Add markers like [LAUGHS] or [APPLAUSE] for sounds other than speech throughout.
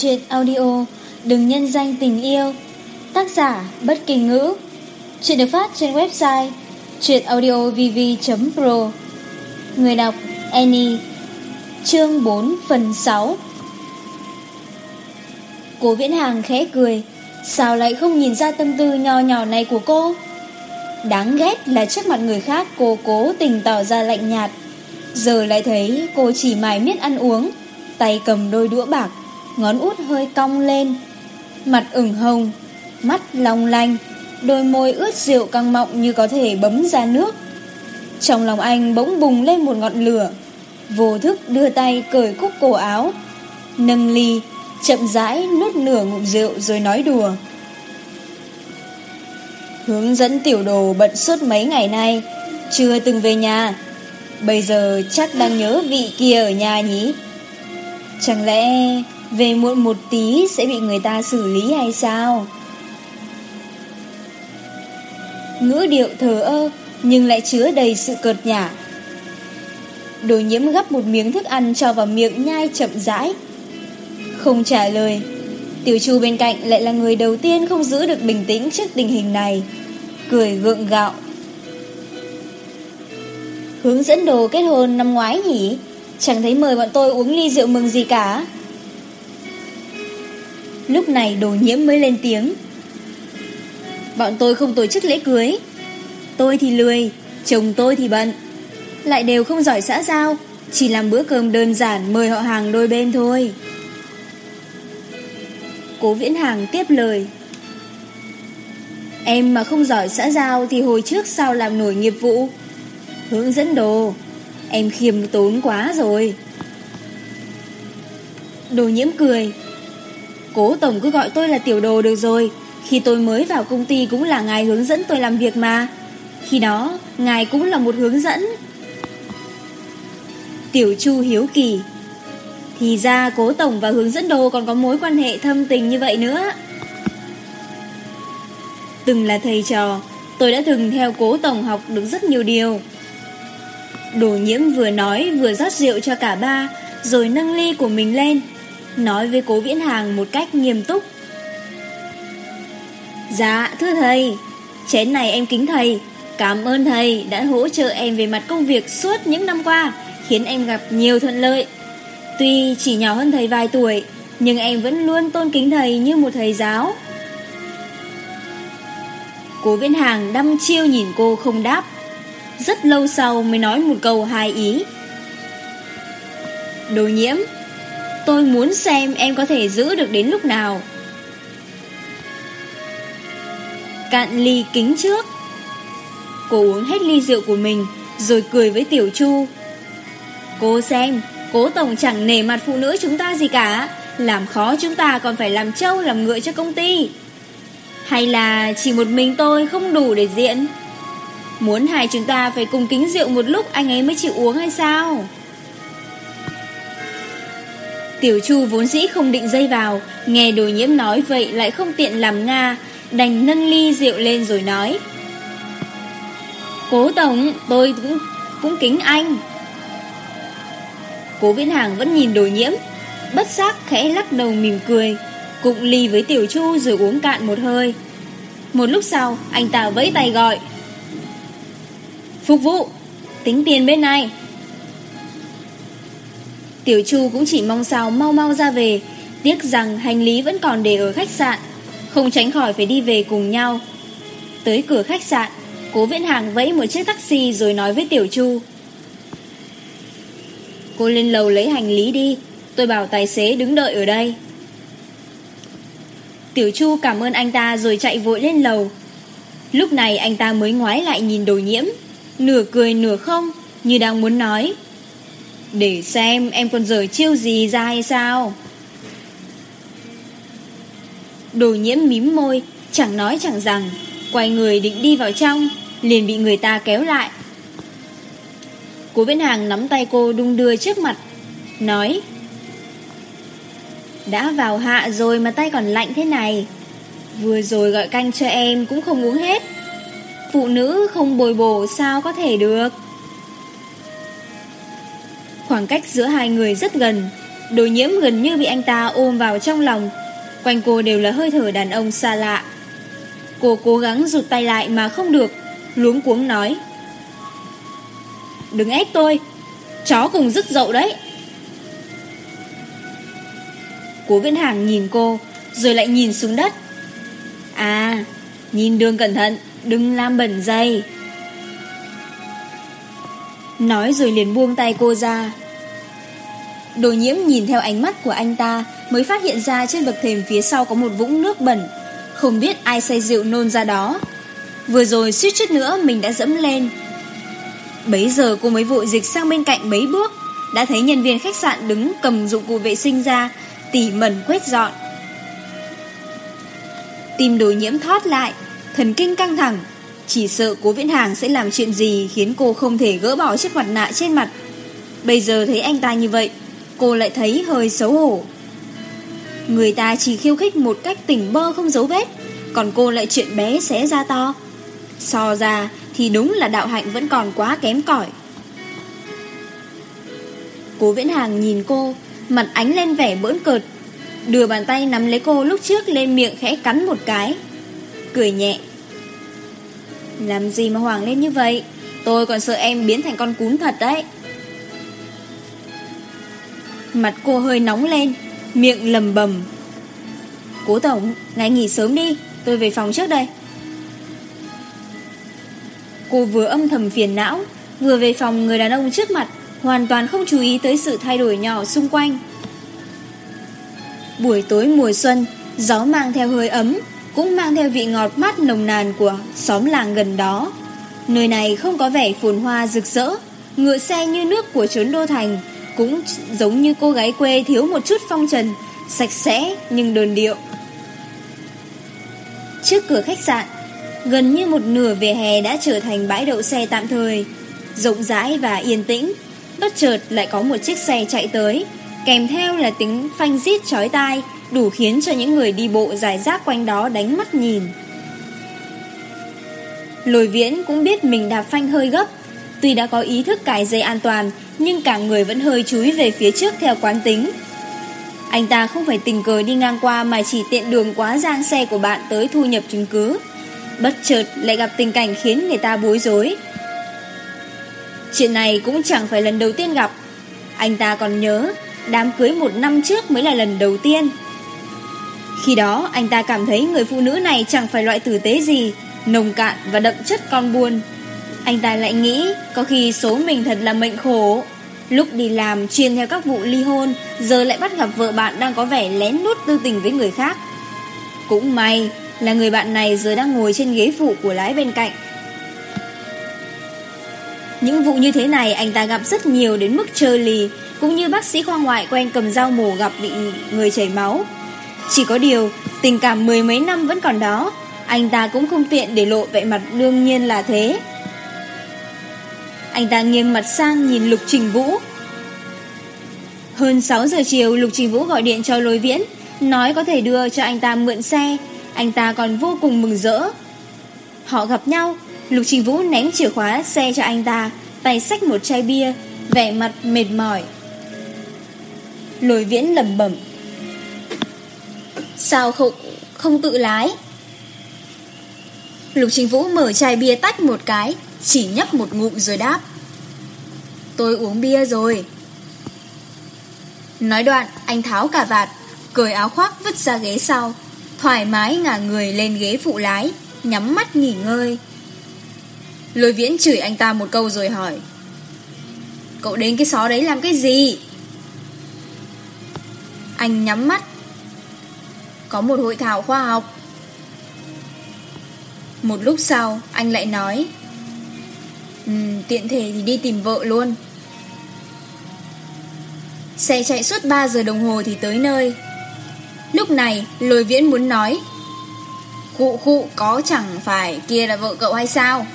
truyện audio Đừng nhân danh tình yêu, Tác giả Bất Kỳ Ngữ truyện được phát trên website chuyệnaudiovv.pro Người đọc Annie, Chương 4 phần 6 Cố Viễn Hàng khẽ cười, Sao lại không nhìn ra tâm tư nho nhỏ này của cô? Đáng ghét là trước mặt người khác cô cố tình tỏ ra lạnh nhạt, Giờ lại thấy cô chỉ mải miết ăn uống, Tay cầm đôi đũa bạc ngón út hơi cong lên, mặt ửng hồng, mắt long lanh, đôi môi ướt rượu căng mọng như có thể bấm ra nước. Trong lòng anh bỗng bùng lên một ngọn lửa, vô thức đưa tay cởi cúc cổ áo, nâng ly, chậm rãi nuốt nửa ngụm rượu rồi nói đùa. Hướng dẫn tiểu đồ bận suốt mấy ngày nay, chưa từng về nhà. Bây giờ chắc đang nhớ vị kia ở nhà nhỉ? Chẳng lẽ... Về muộn một tí sẽ bị người ta xử lý hay sao? Ngữ điệu thờ ơ nhưng lại chứa đầy sự cợt nhả. Đồ nhiễm gấp một miếng thức ăn cho vào miệng nhai chậm rãi. Không trả lời, tiểu chu bên cạnh lại là người đầu tiên không giữ được bình tĩnh trước tình hình này. Cười gượng gạo. Hướng dẫn đồ kết hôn năm ngoái nhỉ? Chẳng thấy mời bọn tôi uống ly rượu mừng gì cả. Lúc này đồ nhiễm mới lên tiếng. Bọn tôi không tổ chức lễ cưới. Tôi thì lười, Chồng tôi thì bận. Lại đều không giỏi xã giao, Chỉ làm bữa cơm đơn giản mời họ hàng đôi bên thôi. Cố viễn hàng tiếp lời. Em mà không giỏi xã giao Thì hồi trước sao làm nổi nghiệp vụ? Hướng dẫn đồ. Em khiêm tốn quá rồi. Đồ nhiễm cười. Cố Tổng cứ gọi tôi là tiểu đồ được rồi. Khi tôi mới vào công ty cũng là ngài hướng dẫn tôi làm việc mà. Khi đó, ngài cũng là một hướng dẫn. Tiểu Chu hiếu kỳ. Thì ra cố tổng và hướng dẫn đồ còn có mối quan hệ thâm tình như vậy nữa. Từng là thầy trò, Tôi đã từng theo cố tổng học được rất nhiều điều. Đồ nhiễm vừa nói vừa rót rượu cho cả ba, Rồi nâng ly của mình lên nói với cố viễn hàng một cách nghiêm túc. Dạ, thưa thầy, chén này em kính thầy, cảm ơn thầy đã hỗ trợ em về mặt công việc suốt những năm qua, khiến em gặp nhiều thuận lợi. Tuy chỉ nhỏ hơn thầy vài tuổi, nhưng em vẫn luôn tôn kính thầy như một thầy giáo. Cố viễn hàng đăm chiêu nhìn cô không đáp, rất lâu sau mới nói một câu hài ý. Đồ nhiễm, Tôi muốn xem em có thể giữ được đến lúc nào. Cạn ly kính trước. Cô uống hết ly rượu của mình, Rồi cười với Tiểu Chu. Cô xem, Cố Tổng chẳng nể mặt phụ nữ chúng ta gì cả. Làm khó chúng ta còn phải làm trâu, làm ngựa cho công ty. Hay là chỉ một mình tôi không đủ để diễn? Muốn hai chúng ta phải cùng kính rượu một lúc, anh ấy mới chịu uống hay sao? Tiểu Chu vốn dĩ không định dây vào, nghe đồ nhiễm nói vậy lại không tiện làm Nga, đành nâng ly rượu lên rồi nói. Cố Tổng, tôi cũng, cũng kính anh. Cố Viễn Hàng vẫn nhìn đồ nhiễm, bất giác khẽ lắc đầu mỉm cười, cụng ly với Tiểu Chu rồi uống cạn một hơi. Một lúc sau, anh ta vẫy tay gọi. Phục vụ, tính tiền bên này. Tiểu Chu cũng chỉ mong sao mau mau ra về, tiếc rằng hành lý vẫn còn để ở khách sạn, không tránh khỏi phải đi về cùng nhau. Tới cửa khách sạn, Cố Viễn Hàng vẫy một chiếc taxi rồi nói với Tiểu Chu. Cô lên lầu lấy hành lý đi, tôi bảo tài xế đứng đợi ở đây. Tiểu Chu cảm ơn anh ta rồi chạy vội lên lầu. Lúc này anh ta mới ngoái lại nhìn đồ nhiễm, nửa cười nửa không, như đang muốn nói. Để xem em còn rời chiêu gì ra hay sao? Đồ nhiễm mím môi, Chẳng nói chẳng rằng, Quay người định đi vào trong, Liền bị người ta kéo lại. Cô viễn hàng nắm tay cô đung đưa trước mặt, Nói, Đã vào hạ rồi mà tay còn lạnh thế này, Vừa rồi gọi canh cho em cũng không uống hết. Phụ nữ không bồi bổ sao có thể được? Khoảng cách giữa hai người rất gần. Đồ nhiễm gần như bị anh ta ôm vào trong lòng. Quanh cô đều là hơi thở đàn ông xa lạ. Cô cố gắng rụt tay lại mà không được, Luống cuống nói. Đừng ép tôi, Chó cùng rứt dậu đấy. Cố viễn hàng nhìn cô, Rồi lại nhìn xuống đất. À Nhìn đường cẩn thận, Đừng làm bẩn dây. Nói rồi liền buông tay cô ra. Đồ nhiễm nhìn theo ánh mắt của anh ta Mới phát hiện ra trên bậc thềm phía sau có một vũng nước bẩn. Không biết ai say rượu nôn ra đó. Vừa rồi suýt chút nữa mình đã dẫm lên. Bấy giờ cô mới vội dịch sang bên cạnh mấy bước. Đã thấy nhân viên khách sạn đứng cầm dụng cụ vệ sinh ra, Tỉ mẩn quét dọn. Tìm đồ nhiễm thoát lại, Thần kinh căng thẳng. Chỉ sợ cố viễn hàng sẽ làm chuyện gì khiến cô không thể gỡ bỏ chiếc mặt nạ trên mặt. Bây giờ thấy anh ta như vậy, cô lại thấy hơi xấu hổ. Người ta chỉ khiêu khích một cách tỉnh bơ không dấu vết, còn cô lại chuyện bé xé ra to. So ra thì đúng là đạo hạnh vẫn còn quá kém cỏi. Cố viễn hàng nhìn cô, mặt ánh lên vẻ bỡn cợt, đưa bàn tay nắm lấy cô lúc trước lên miệng khẽ cắn một cái. Cười nhẹ làm gì mà hoảng lên như vậy? Tôi còn sợ em biến thành con cún thật đấy. Mặt cô hơi nóng lên, Miệng lầm bầm. Cố tổng, ngài nghỉ sớm đi, Tôi về phòng trước đây. Cô vừa âm thầm phiền não, Vừa về phòng người đàn ông trước mặt, Hoàn toàn không chú ý tới sự thay đổi nhỏ xung quanh. Buổi tối mùa xuân, Gió mang theo hơi ấm cũng mang theo vị ngọt mát nồng nàn của xóm làng gần đó. Nơi này không có vẻ phồn hoa rực rỡ, ngựa xe như nước của chốn đô thành, cũng giống như cô gái quê thiếu một chút phong trần, sạch sẽ nhưng đơn điệu. Trước cửa khách sạn, gần như một nửa vỉa hè đã trở thành bãi đậu xe tạm thời, rộng rãi và yên tĩnh. Bất chợt lại có một chiếc xe chạy tới, kèm theo là tiếng phanh rít chói tai, đủ khiến cho những người đi bộ giải rác quanh đó đánh mắt nhìn. Lôi viễn cũng biết mình đạp phanh hơi gấp, tuy đã có ý thức cài dây an toàn, nhưng cả người vẫn hơi chúi về phía trước theo quán tính. Anh ta không phải tình cờ đi ngang qua mà chỉ tiện đường quá giang xe của bạn tới thu nhập chứng cứ. Bất chợt lại gặp tình cảnh khiến người ta bối rối. Chuyện này cũng chẳng phải lần đầu tiên gặp. Anh ta còn nhớ, đám cưới một năm trước mới là lần đầu tiên. Khi đó anh ta cảm thấy người phụ nữ này chẳng phải loại tử tế gì, nồng cạn và đậm chất con buôn. Anh ta lại nghĩ có khi số mình thật là mệnh khổ. Lúc đi làm chuyên theo các vụ ly hôn, giờ lại bắt gặp vợ bạn đang có vẻ lén nút tư tình với người khác. Cũng may là người bạn này giờ đang ngồi trên ghế phụ của lái bên cạnh. Những vụ như thế này anh ta gặp rất nhiều đến mức trơ lì, cũng như bác sĩ khoa ngoại quen cầm dao mổ gặp bị người chảy máu. Chỉ có điều, tình cảm mười mấy năm vẫn còn đó, anh ta cũng không tiện để lộ vẻ mặt đương nhiên là thế. Anh ta nghiêng mặt sang nhìn Lục Trình Vũ. Hơn 6 giờ chiều, Lục Trình Vũ gọi điện cho Lôi Viễn, nói có thể đưa cho anh ta mượn xe, anh ta còn vô cùng mừng rỡ. Họ gặp nhau, Lục Trình Vũ ném chìa khóa xe cho anh ta, tay xách một chai bia, vẻ mặt mệt mỏi. Lôi Viễn lầm bẩm Sao không, không tự lái? Lục Trình Vũ mở chai bia tách một cái Chỉ nhấp một ngụm rồi đáp. Tôi uống bia rồi. Nói đoạn anh tháo cả vạt Cởi áo khoác vứt ra ghế sau Thoải mái ngả người lên ghế phụ lái Nhắm mắt nghỉ ngơi. Lôi viễn chửi anh ta một câu rồi hỏi Cậu đến cái xó đấy làm cái gì? Anh nhắm mắt có một hội thảo khoa học. Một lúc sau, anh lại nói um, Tiện thể thì đi tìm vợ luôn. Xe chạy suốt 3 giờ đồng hồ thì tới nơi. Lúc này, lôi viễn muốn nói Khụ khụ có chẳng phải kia là vợ cậu hay sao?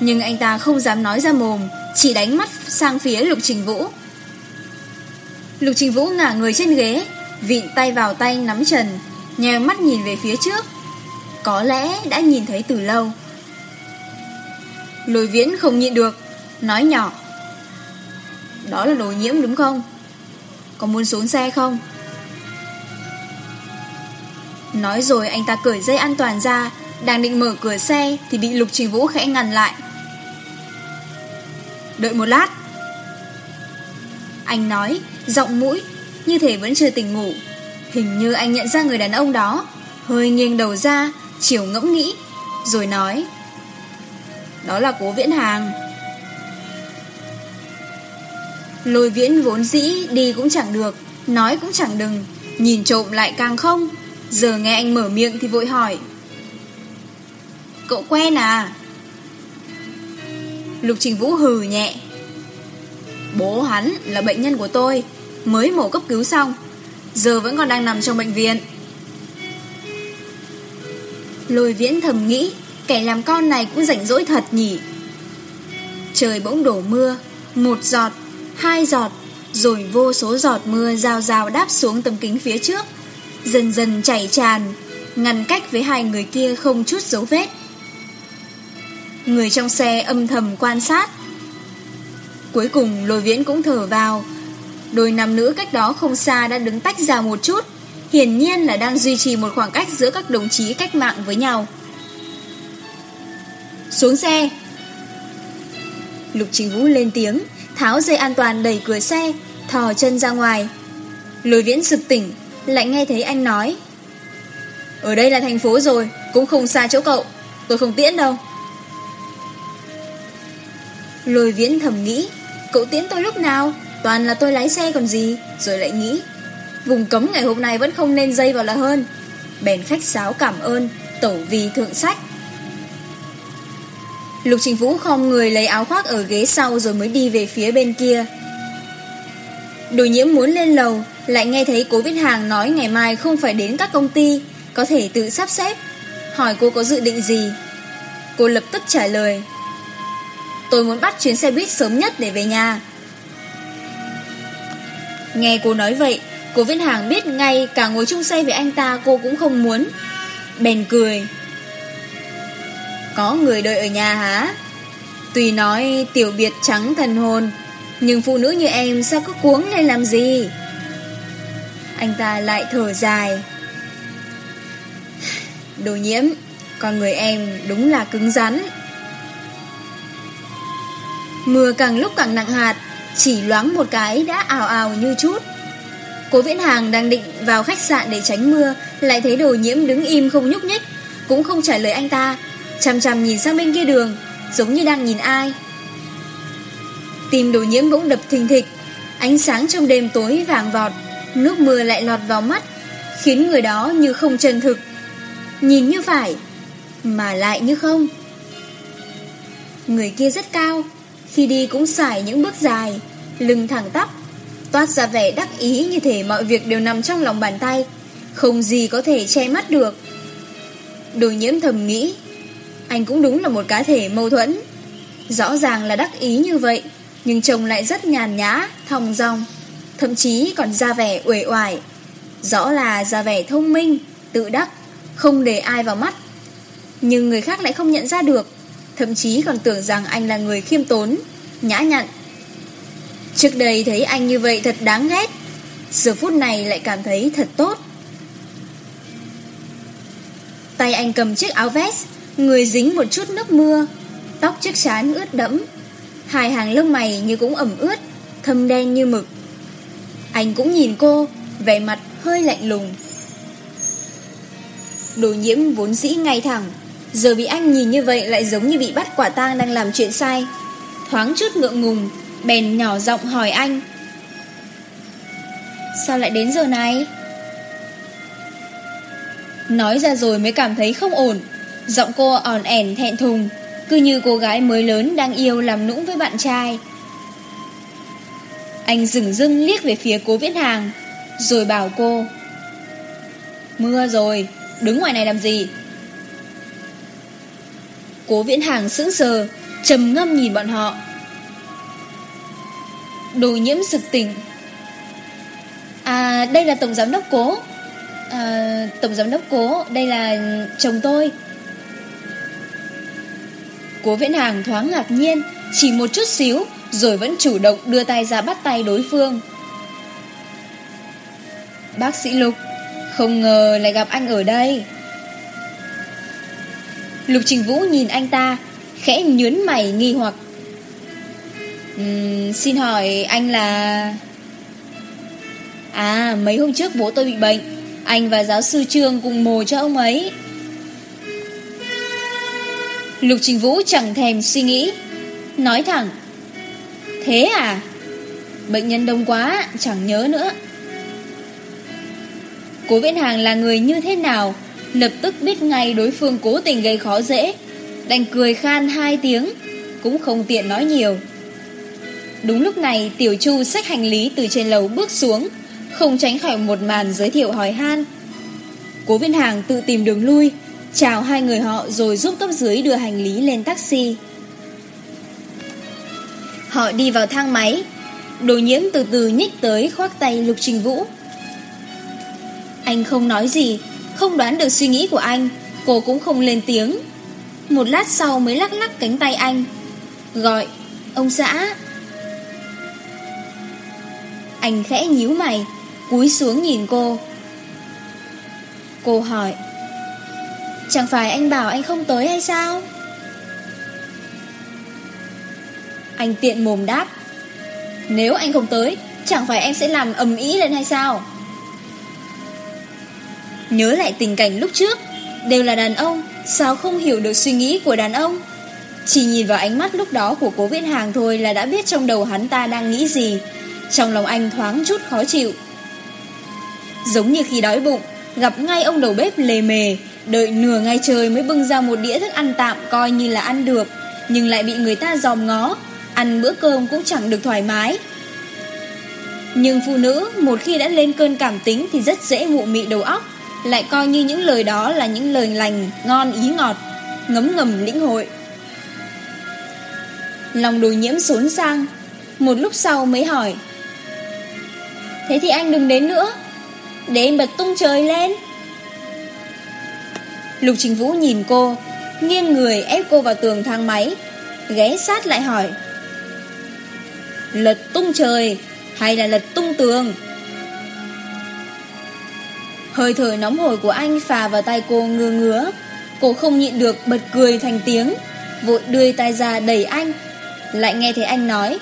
Nhưng anh ta không dám nói ra mồm, chỉ đánh mắt sang phía Lục Trình Vũ. Lục Trình Vũ ngả người trên ghế, Vịn tay vào tay nắm trần Nhèo mắt nhìn về phía trước. Có lẽ đã nhìn thấy từ lâu. Lôi viễn không nhịn được, Nói nhỏ. Đó là đồ nhiễm đúng không? Có muốn xuống xe không? Nói rồi anh ta cởi dây an toàn ra, Đang định mở cửa xe Thì bị Lục Trình Vũ khẽ ngăn lại. Đợi một lát. Anh nói, Giọng mũi như thể vẫn chưa tỉnh ngủ. Hình như anh nhận ra người đàn ông đó, hơi nghiêng đầu ra, chiều ngẫm nghĩ, rồi nói. Đó là cố viễn hàng. Lôi viễn vốn dĩ đi cũng chẳng được, nói cũng chẳng đừng, nhìn trộm lại càng không. Giờ nghe anh mở miệng thì vội hỏi. Cậu quen à? Lục Trình Vũ hừ nhẹ Bố hắn là bệnh nhân của tôi Mới mổ cấp cứu xong. Giờ vẫn còn đang nằm trong bệnh viện. Lôi viễn thầm nghĩ, Kẻ làm con này cũng rảnh rỗi thật nhỉ? Trời bỗng đổ mưa, Một giọt, Hai giọt, Rồi vô số giọt mưa rào rào đáp xuống tấm kính phía trước. Dần dần chảy tràn, Ngăn cách với hai người kia không chút dấu vết. Người trong xe âm thầm quan sát. Cuối cùng lôi viễn cũng thở vào Đôi nam nữ cách đó không xa đã đứng tách ra một chút. Hiển nhiên là đang duy trì một khoảng cách giữa các đồng chí cách mạng với nhau. Xuống xe. Lục Trình Vũ lên tiếng, Tháo dây an toàn đẩy cửa xe, Thò chân ra ngoài. Lôi viễn sực tỉnh, Lại nghe thấy anh nói, Ở đây là thành phố rồi, Cũng không xa chỗ cậu, Tôi không tiễn đâu. Lôi viễn thầm nghĩ, Cậu tiễn tôi lúc nào? Toàn là tôi lái xe còn gì Rồi lại nghĩ Vùng cấm ngày hôm nay vẫn không nên dây vào là hơn Bèn khách sáo cảm ơn Tẩu vì thượng sách Lục Trình Vũ không người lấy áo khoác ở ghế sau rồi mới đi về phía bên kia. Đồ nhiễm muốn lên lầu, lại nghe thấy cố viết hàng nói ngày mai không phải đến các công ty, có thể tự sắp xếp. Hỏi cô có dự định gì? Cô lập tức trả lời. Tôi muốn bắt chuyến xe buýt sớm nhất để về nhà, Nghe cô nói vậy, cô Viễn Hàng biết ngay cả ngồi chung xe với anh ta cô cũng không muốn. Bèn cười. Có người đợi ở nhà hả? Tuy nói tiểu biệt trắng thần hồn, nhưng phụ nữ như em sao cứ cuống lên làm gì? Anh ta lại thở dài. Đồ nhiễm, con người em đúng là cứng rắn. Mưa càng lúc càng nặng hạt, chỉ loáng một cái đã ảo ảo như chút. Cố Viễn Hàng đang định vào khách sạn để tránh mưa, lại thấy đồ nhiễm đứng im không nhúc nhích, cũng không trả lời anh ta, chằm chằm nhìn sang bên kia đường, giống như đang nhìn ai. Tim đồ nhiễm bỗng đập thình thịch, ánh sáng trong đêm tối vàng vọt, nước mưa lại lọt vào mắt, khiến người đó như không chân thực. Nhìn như phải, mà lại như không. Người kia rất cao, khi đi cũng xài những bước dài, Lưng thẳng tắp, Toát ra vẻ đắc ý như thể mọi việc đều nằm trong lòng bàn tay, Không gì có thể che mắt được. Đồ nhiễm thầm nghĩ, Anh cũng đúng là một cá thể mâu thuẫn. Rõ ràng là đắc ý như vậy, Nhưng trông lại rất nhàn nhã Thòng rong Thậm chí còn ra vẻ uể oải. Rõ là ra vẻ thông minh, Tự đắc, Không để ai vào mắt. Nhưng người khác lại không nhận ra được. Thậm chí còn tưởng rằng anh là người khiêm tốn, Nhã nhặn. Trước đây thấy anh như vậy thật đáng ghét, Giờ phút này lại cảm thấy thật tốt. Tay anh cầm chiếc áo vest, Người dính một chút nước mưa, Tóc chiếc chán ướt đẫm. Hai hàng lông mày như cũng ẩm ướt, Thâm đen như mực. Anh cũng nhìn cô, Vẻ mặt hơi lạnh lùng. Đồ nhiễm vốn dĩ ngay thẳng. Giờ bị anh nhìn như vậy lại giống như bị bắt quả tang đang làm chuyện sai. Thoáng chút ngượng ngùng, Bèn nhỏ giọng hỏi anh. Sao lại đến giờ này? Nói ra rồi mới cảm thấy không ổn. Giọng cô òn ẻn thẹn thùng, Cứ như cô gái mới lớn đang yêu làm nũng với bạn trai. Anh dừng dưng liếc về phía cố viễn hàng, Rồi bảo cô. Mưa rồi, Đứng ngoài này làm gì? Cố viễn hàng sững sờ trầm ngâm nhìn bọn họ. Đồ nhiễm sực tỉnh. À đây là tổng giám đốc cố. À, Tổng giám đốc cố Đây là chồng tôi. Cố viễn hàng thoáng ngạc nhiên Chỉ một chút xíu Rồi vẫn chủ động đưa tay ra bắt tay đối phương. Bác sĩ Lục Không ngờ lại gặp anh ở đây. Lục Trình Vũ nhìn anh ta Khẽ nhướn mày nghi hoặc. Uhm, Xin hỏi anh là À mấy hôm trước bố tôi bị bệnh Anh và giáo sư Trương cùng mồ cho ông ấy. Lục Trình Vũ chẳng thèm suy nghĩ Nói thẳng. Thế à? Bệnh nhân đông quá chẳng nhớ nữa. Cố Viễn Hàng là người như thế nào? lập tức biết ngay đối phương cố tình gây khó dễ, đành cười khan hai tiếng, cũng không tiện nói nhiều. Đúng lúc này, Tiểu Chu xách hành lý từ trên lầu bước xuống, không tránh khỏi một màn giới thiệu hỏi han. Cố viên hàng tự tìm đường lui, chào hai người họ rồi giúp cấp dưới đưa hành lý lên taxi. Họ đi vào thang máy, đồ nhiễm từ từ nhích tới khoác tay Lục Trình Vũ. Anh không nói gì, không đoán được suy nghĩ của anh, Cô cũng không lên tiếng. Một lát sau mới lắc lắc cánh tay anh, Gọi, Ông xã. Anh khẽ nhíu mày, Cúi xuống nhìn cô. Cô hỏi, Chẳng phải anh bảo anh không tới hay sao? Anh tiện mồm đáp, Nếu anh không tới, Chẳng phải em sẽ làm ầm ý lên hay sao? Nhớ lại tình cảnh lúc trước. Đều là đàn ông, Sao không hiểu được suy nghĩ của đàn ông? Chỉ nhìn vào ánh mắt lúc đó của cố viễn hàng thôi Là đã biết trong đầu hắn ta đang nghĩ gì. Trong lòng anh thoáng chút khó chịu. Giống như khi đói bụng, Gặp ngay ông đầu bếp lề mề, Đợi nửa ngày trời mới bưng ra một đĩa thức ăn tạm Coi như là ăn được, Nhưng lại bị người ta dòm ngó, Ăn bữa cơm cũng chẳng được thoải mái. Nhưng phụ nữ một khi đã lên cơn cảm tính Thì rất dễ mụ mị đầu óc lại coi như những lời đó là những lời lành, ngon ý ngọt, ngấm ngầm lĩnh hội. Lòng đồ nhiễm xốn sang, một lúc sau mới hỏi. Thế thì anh đừng đến nữa, để em bật tung trời lên. Lục Trình Vũ nhìn cô, nghiêng người ép cô vào tường thang máy, ghé sát lại hỏi. Lật tung trời hay là lật tung tường? Hơi thở nóng hổi của anh phà vào tay cô ngứa ngứa. Cô không nhịn được bật cười thành tiếng, vội đưa tay ra đẩy anh. Lại nghe thấy anh nói,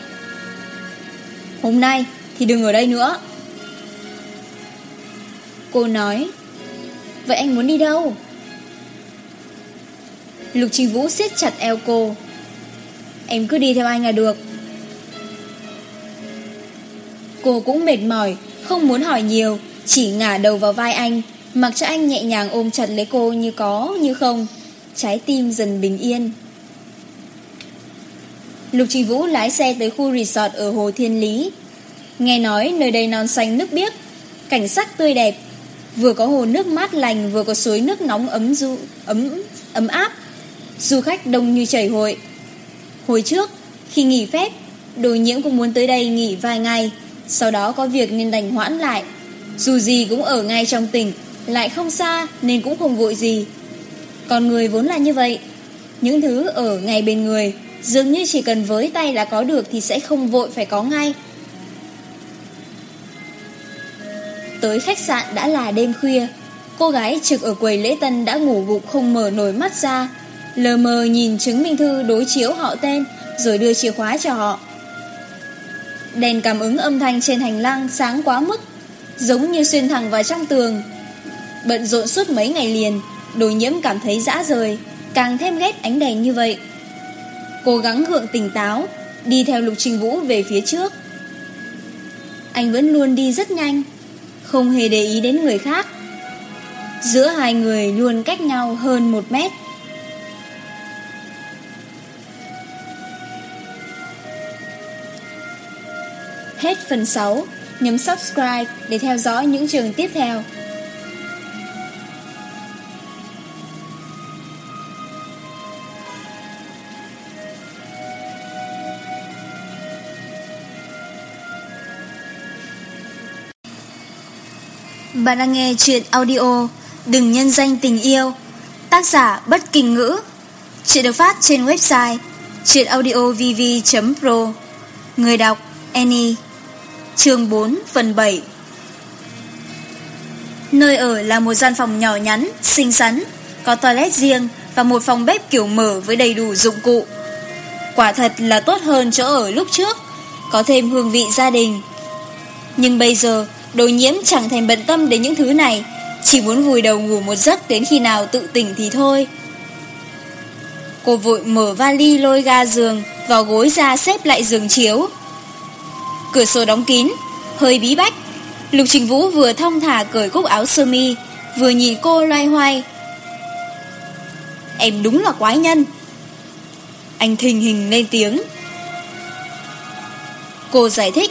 Hôm nay thì đừng ở đây nữa. Cô nói, Vậy anh muốn đi đâu? Lục Trình Vũ siết chặt eo cô, Em cứ đi theo anh là được. Cô cũng mệt mỏi, không muốn hỏi nhiều, chỉ ngả đầu vào vai anh Mặc cho anh nhẹ nhàng ôm chặt lấy cô như có như không. Trái tim dần bình yên. Lục Trình Vũ lái xe tới khu resort ở Hồ Thiên Lý. Nghe nói nơi đây non xanh nước biếc Cảnh sắc tươi đẹp. Vừa có hồ nước mát lành Vừa có suối nước nóng ấm du, ấm ấm áp. Du khách đông như chảy hội. Hồi trước Khi nghỉ phép Đồ nhiễm cũng muốn tới đây nghỉ vài ngày. Sau đó có việc nên đành hoãn lại. Dù gì cũng ở ngay trong tỉnh, Lại không xa nên cũng không vội gì. Còn người vốn là như vậy. Những thứ ở ngay bên người, Dường như chỉ cần với tay là có được Thì sẽ không vội phải có ngay. Tới khách sạn đã là đêm khuya. Cô gái trực ở quầy lễ tân đã ngủ gục không mở nổi mắt ra. Lờ mờ nhìn chứng minh thư đối chiếu họ tên, Rồi đưa chìa khóa cho họ. Đèn cảm ứng âm thanh trên hành lang sáng quá mức giống như xuyên thẳng vào trong tường. Bận rộn suốt mấy ngày liền, đồ nhiễm cảm thấy dã rời, càng thêm ghét ánh đèn như vậy. Cố gắng gượng tỉnh táo, đi theo Lục Trình Vũ về phía trước. Anh vẫn luôn đi rất nhanh, không hề để ý đến người khác. Giữa hai người luôn cách nhau hơn một mét. Hết phần 6 nhấn subscribe để theo dõi những trường tiếp theo. Bạn đang nghe chuyện audio Đừng nhân danh tình yêu, Tác giả bất kỳ ngữ. Chuyện được phát trên website chuyenaudiovv.pro Người đọc, Annie chương 4 phần 7 Nơi ở là một gian phòng nhỏ nhắn, xinh xắn, có toilet riêng và một phòng bếp kiểu mở với đầy đủ dụng cụ. Quả thật là tốt hơn chỗ ở lúc trước, có thêm hương vị gia đình. Nhưng bây giờ, đồ nhiễm chẳng thèm bận tâm đến những thứ này, chỉ muốn vùi đầu ngủ một giấc đến khi nào tự tỉnh thì thôi. Cô vội mở vali lôi ga giường, vào gối ra xếp lại giường chiếu, Cửa sổ đóng kín, hơi bí bách. Lục Trình Vũ vừa thong thả cởi cúc áo sơ mi, vừa nhìn cô loay hoay. Em đúng là quái nhân. Anh thình hình lên tiếng. Cô giải thích.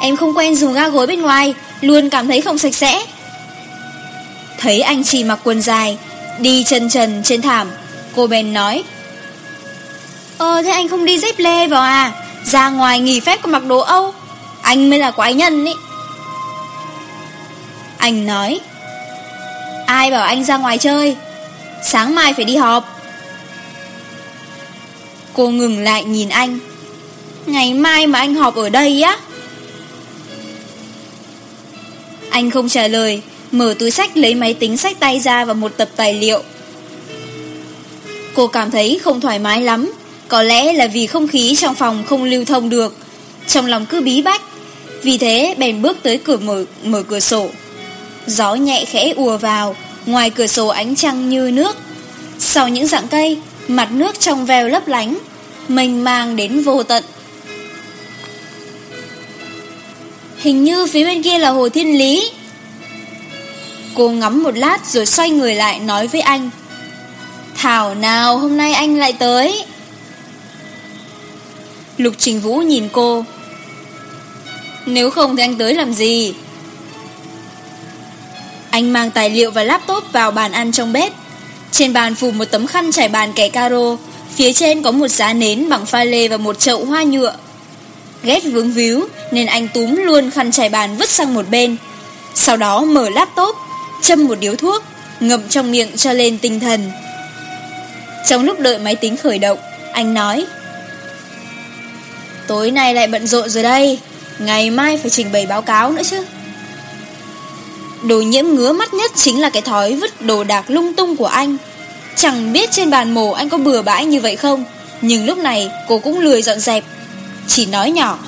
Em không quen dùng ga gối bên ngoài, luôn cảm thấy không sạch sẽ. Thấy anh chỉ mặc quần dài, đi chân trần trên thảm, cô bèn nói. Ờ thế anh không đi dép lê vào à? Ra ngoài nghỉ phép còn mặc đồ Âu. Anh mới là quái nhân ý. Anh nói, Ai bảo anh ra ngoài chơi? Sáng mai phải đi họp. Cô ngừng lại nhìn anh. Ngày mai mà anh họp ở đây á? Anh không trả lời, Mở túi sách lấy máy tính sách tay ra Và một tập tài liệu. Cô cảm thấy không thoải mái lắm. Có lẽ là vì không khí trong phòng không lưu thông được. Trong lòng cứ bí bách. Vì thế bèn bước tới cửa mở, mở cửa sổ. Gió nhẹ khẽ ùa vào Ngoài cửa sổ ánh trăng như nước. Sau những dạng cây Mặt nước trong veo lấp lánh Mênh mang đến vô tận. Hình như phía bên kia là hồ thiên lý. Cô ngắm một lát rồi xoay người lại nói với anh. Thảo nào hôm nay anh lại tới? Lục Trình Vũ nhìn cô. Nếu không thì anh tới làm gì? Anh mang tài liệu và laptop vào bàn ăn trong bếp. Trên bàn phủ một tấm khăn trải bàn kẻ caro. Phía trên có một giá nến bằng pha lê và một chậu hoa nhựa. Ghét vướng víu Nên anh túm luôn khăn trải bàn vứt sang một bên. Sau đó mở laptop, Châm một điếu thuốc, Ngậm trong miệng cho lên tinh thần. Trong lúc đợi máy tính khởi động, Anh nói Tối nay lại bận rộn rồi đây. Ngày mai phải trình bày báo cáo nữa chứ. Đồ nhiễm ngứa mắt nhất chính là cái thói vứt đồ đạc lung tung của anh. Chẳng biết trên bàn mổ anh có bừa bãi như vậy không, Nhưng lúc này cô cũng lười dọn dẹp. Chỉ nói nhỏ.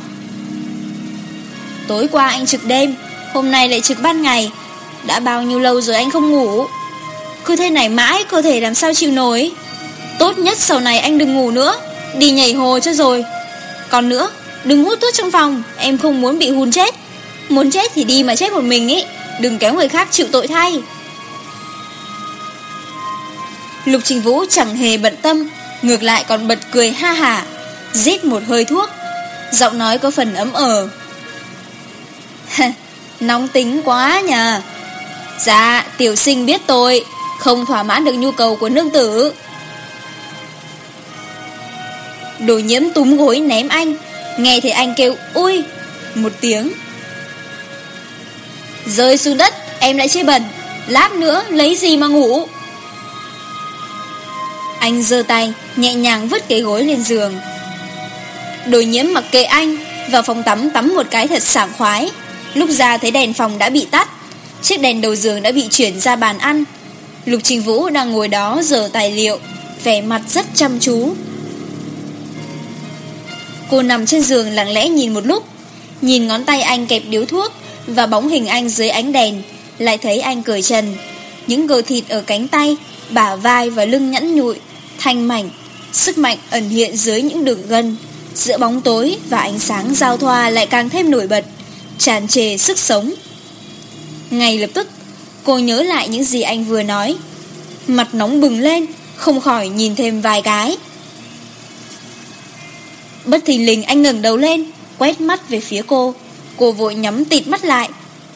Tối qua anh trực đêm, Hôm nay lại trực ban ngày. Đã bao nhiêu lâu rồi anh không ngủ? Cứ thế này mãi cơ thể làm sao chịu nổi? Tốt nhất sau này anh đừng ngủ nữa. Đi nhảy hồ cho rồi. Còn nữa, Đừng hút thuốc trong phòng, Em không muốn bị hùn chết. Muốn chết thì đi mà chết một mình ý Đừng kéo người khác chịu tội thay. Lục Trình Vũ chẳng hề bận tâm, Ngược lại còn bật cười ha hả Giết một hơi thuốc. Giọng nói có phần ấm ở ờ. [LAUGHS] Nóng tính quá nhờ. Dạ tiểu sinh biết tôi, Không thỏa mãn được nhu cầu của nương tử. Đồ nhiễm túm gối ném anh. Nghe thấy anh kêu, ui! Một tiếng. Rơi xuống đất, em lại chê bẩn. Lát nữa, lấy gì mà ngủ? Anh dơ tay, Nhẹ nhàng vứt cái gối lên giường. Đồ nhiễm mặc kệ anh, Vào phòng tắm tắm một cái thật sảng khoái. Lúc ra thấy đèn phòng đã bị tắt, Chiếc đèn đầu giường đã bị chuyển ra bàn ăn. Lục Trình Vũ đang ngồi đó giờ tài liệu, Vẻ mặt rất chăm chú. Cô nằm trên giường lặng lẽ nhìn một lúc, Nhìn ngón tay anh kẹp điếu thuốc Và bóng hình anh dưới ánh đèn, Lại thấy anh cởi trần. Những gờ thịt ở cánh tay, Bả vai và lưng nhẵn nhụi, Thanh mảnh, Sức mạnh ẩn hiện dưới những đường gân. Giữa bóng tối và ánh sáng giao thoa Lại càng thêm nổi bật, Tràn trề sức sống. Ngay lập tức, Cô nhớ lại những gì anh vừa nói. Mặt nóng bừng lên, Không khỏi nhìn thêm vài cái. Bất thình lình anh ngừng đầu lên, quét mắt về phía cô. Cô vội nhắm tịt mắt lại,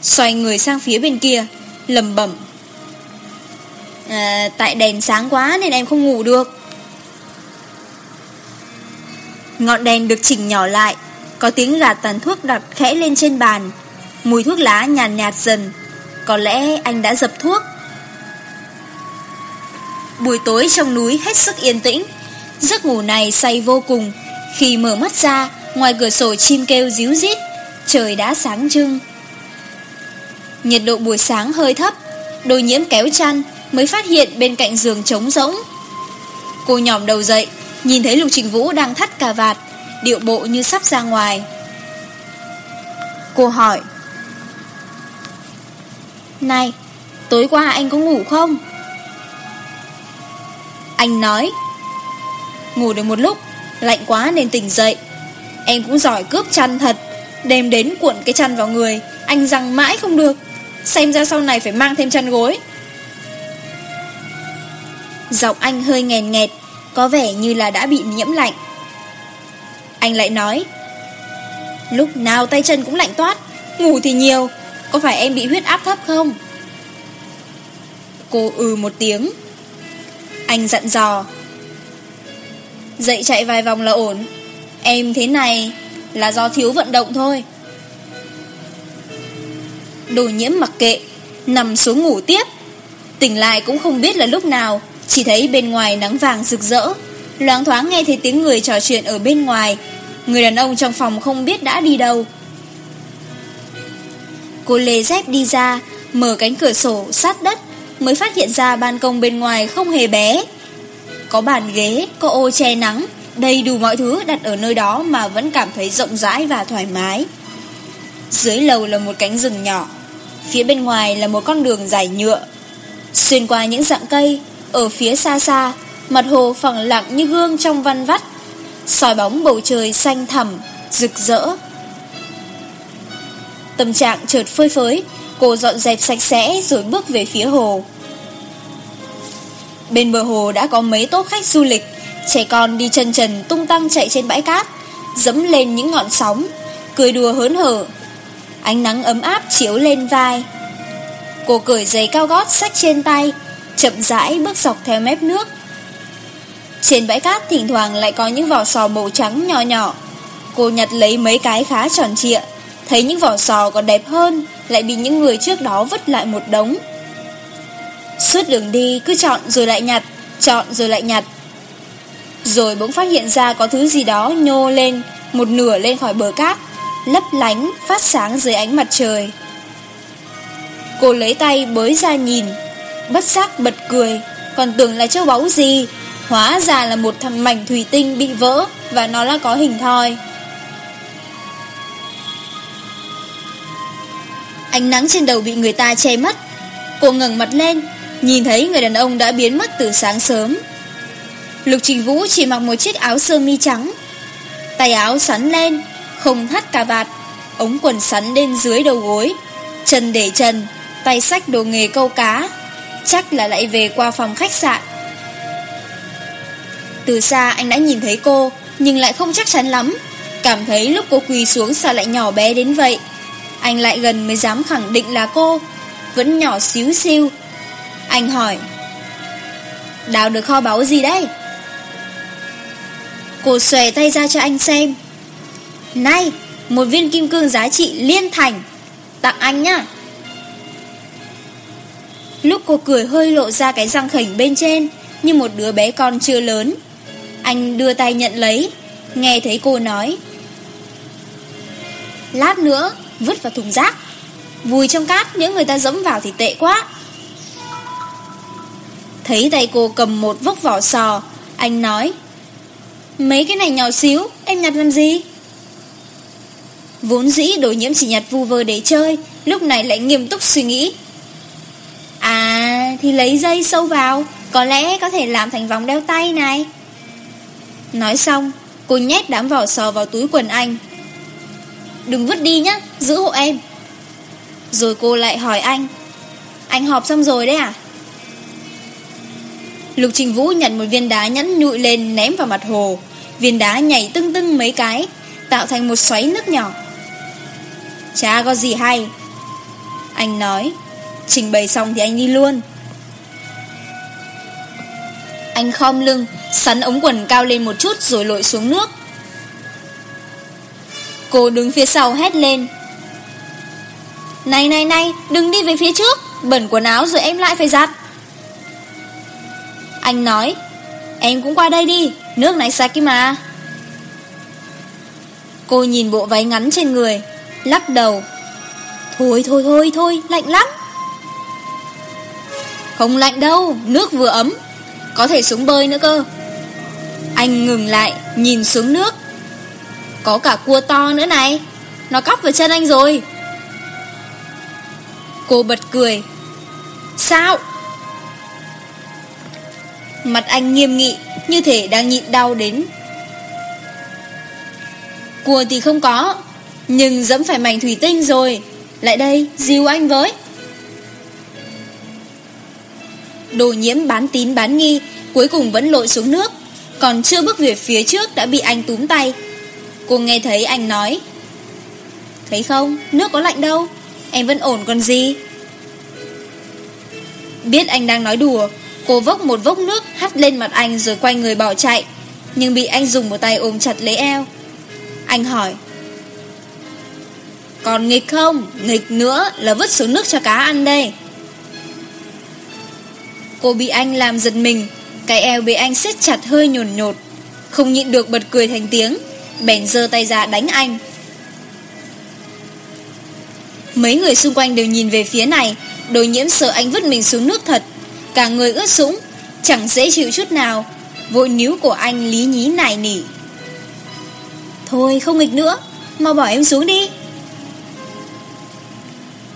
xoay người sang phía bên kia, lầm bẩm. À, tại đèn sáng quá nên em không ngủ được. Ngọn đèn được chỉnh nhỏ lại, có tiếng gạt tàn thuốc đặt khẽ lên trên bàn. Mùi thuốc lá nhàn nhạt, nhạt dần, có lẽ anh đã dập thuốc. Buổi tối trong núi hết sức yên tĩnh, giấc ngủ này say vô cùng. Khi mở mắt ra, ngoài cửa sổ chim kêu díu rít, trời đã sáng trưng. Nhiệt độ buổi sáng hơi thấp, đôi nhiễm kéo chăn mới phát hiện bên cạnh giường trống rỗng. Cô nhòm đầu dậy, nhìn thấy Lục Trình Vũ đang thắt cà vạt, điệu bộ như sắp ra ngoài. Cô hỏi Này, tối qua anh có ngủ không? Anh nói Ngủ được một lúc Lạnh quá nên tỉnh dậy. Em cũng giỏi cướp chăn thật, đem đến cuộn cái chăn vào người, Anh rằng mãi không được. Xem ra sau này phải mang thêm chăn gối. Giọng anh hơi nghèn nghẹt, Có vẻ như là đã bị nhiễm lạnh. Anh lại nói, Lúc nào tay chân cũng lạnh toát, Ngủ thì nhiều, Có phải em bị huyết áp thấp không? Cô ừ một tiếng. Anh dặn dò Dậy chạy vài vòng là ổn. Em thế này là do thiếu vận động thôi. Đồ nhiễm mặc kệ, Nằm xuống ngủ tiếp. Tỉnh lại cũng không biết là lúc nào, Chỉ thấy bên ngoài nắng vàng rực rỡ. Loáng thoáng nghe thấy tiếng người trò chuyện ở bên ngoài. Người đàn ông trong phòng không biết đã đi đâu. Cô lê dép đi ra, Mở cánh cửa sổ sát đất, Mới phát hiện ra ban công bên ngoài không hề bé có bàn ghế, có ô che nắng, đầy đủ mọi thứ đặt ở nơi đó mà vẫn cảm thấy rộng rãi và thoải mái. Dưới lầu là một cánh rừng nhỏ, phía bên ngoài là một con đường dài nhựa. Xuyên qua những dạng cây, ở phía xa xa, mặt hồ phẳng lặng như gương trong văn vắt, soi bóng bầu trời xanh thẳm, rực rỡ. Tâm trạng chợt phơi phới, cô dọn dẹp sạch sẽ rồi bước về phía hồ. Bên bờ hồ đã có mấy tốp khách du lịch, trẻ con đi chân trần tung tăng chạy trên bãi cát, dẫm lên những ngọn sóng, cười đùa hớn hở. Ánh nắng ấm áp chiếu lên vai. Cô cởi giày cao gót sách trên tay, chậm rãi bước dọc theo mép nước. Trên bãi cát thỉnh thoảng lại có những vỏ sò màu trắng nhỏ nhỏ. Cô nhặt lấy mấy cái khá tròn trịa, thấy những vỏ sò còn đẹp hơn, lại bị những người trước đó vứt lại một đống. Suốt đường đi cứ chọn rồi lại nhặt, chọn rồi lại nhặt. Rồi bỗng phát hiện ra có thứ gì đó nhô lên, một nửa lên khỏi bờ cát, lấp lánh, phát sáng dưới ánh mặt trời. Cô lấy tay bới ra nhìn, bất giác bật cười, còn tưởng là châu báu gì, hóa ra là một thằng mảnh thủy tinh bị vỡ và nó là có hình thoi. Ánh nắng trên đầu bị người ta che mất Cô ngẩng mặt lên Nhìn thấy người đàn ông đã biến mất từ sáng sớm. Lục Trình Vũ chỉ mặc một chiếc áo sơ mi trắng. Tay áo sắn lên Không thắt cà vạt, Ống quần sắn lên dưới đầu gối, Chân để chân, Tay sách đồ nghề câu cá, Chắc là lại về qua phòng khách sạn. Từ xa anh đã nhìn thấy cô, Nhưng lại không chắc chắn lắm. Cảm thấy lúc cô quỳ xuống sao lại nhỏ bé đến vậy? Anh lại gần mới dám khẳng định là cô. Vẫn nhỏ xíu xiu anh hỏi, Đào được kho báu gì đấy? Cô xòe tay ra cho anh xem. Này, Một viên kim cương giá trị liên thành, Tặng anh nhá. Lúc cô cười hơi lộ ra cái răng khỉnh bên trên Như một đứa bé con chưa lớn. Anh đưa tay nhận lấy, Nghe thấy cô nói, Lát nữa Vứt vào thùng rác. Vùi trong cát, nếu người ta dẫm vào thì tệ quá. Thấy tay cô cầm một vốc vỏ sò. Anh nói, Mấy cái này nhỏ xíu, Em nhặt làm gì? Vốn dĩ đồ nhiễm chỉ nhặt vu vơ để chơi, Lúc này lại nghiêm túc suy nghĩ. À thì lấy dây sâu vào, Có lẽ có thể làm thành vòng đeo tay này. Nói xong, Cô nhét đám vỏ sò vào túi quần anh. Đừng vứt đi nhá, Giữ hộ em. Rồi cô lại hỏi anh Anh họp xong rồi đấy à? Lục Trình Vũ nhặt một viên đá nhẵn nhụi lên ném vào mặt hồ. Viên đá nhảy tưng tưng mấy cái, tạo thành một xoáy nước nhỏ. Chả có gì hay. Anh nói, trình bày xong thì anh đi luôn. Anh khom lưng, sắn ống quần cao lên một chút rồi lội xuống nước. Cô đứng phía sau hét lên. Này này này, đừng đi về phía trước, bẩn quần áo rồi em lại phải giặt. Anh nói, Em cũng qua đây đi, Nước này sạch kia mà. Cô nhìn bộ váy ngắn trên người, Lắc đầu. Thôi thôi thôi thôi, lạnh lắm. Không lạnh đâu, Nước vừa ấm, Có thể xuống bơi nữa cơ. Anh ngừng lại, nhìn xuống nước. Có cả cua to nữa này, Nó cắp vào chân anh rồi. Cô bật cười. Sao? Mặt anh nghiêm nghị, Như thể đang nhịn đau đến. Cùa thì không có, Nhưng dẫm phải mảnh thủy tinh rồi. Lại đây, dìu anh với. Đồ nhiễm bán tín bán nghi Cuối cùng vẫn lội xuống nước, Còn chưa bước về phía trước đã bị anh túm tay. Cô nghe thấy anh nói, Thấy không? Nước có lạnh đâu. Em vẫn ổn còn gì? Biết anh đang nói đùa Cô vốc một vốc nước hắt lên mặt anh rồi quay người bỏ chạy. Nhưng bị anh dùng một tay ôm chặt lấy eo. Anh hỏi Còn nghịch không? Nghịch nữa là vứt xuống nước cho cá ăn đây. Cô bị anh làm giật mình Cái eo bị anh siết chặt hơi nhồn nhột, nhột Không nhịn được bật cười thành tiếng Bèn dơ tay ra đánh anh. Mấy người xung quanh đều nhìn về phía này Đồ nhiễm sợ anh vứt mình xuống nước thật cả người ướt sũng, chẳng dễ chịu chút nào, vội níu của anh lý nhí nài nỉ. Thôi không nghịch nữa, mau bỏ em xuống đi.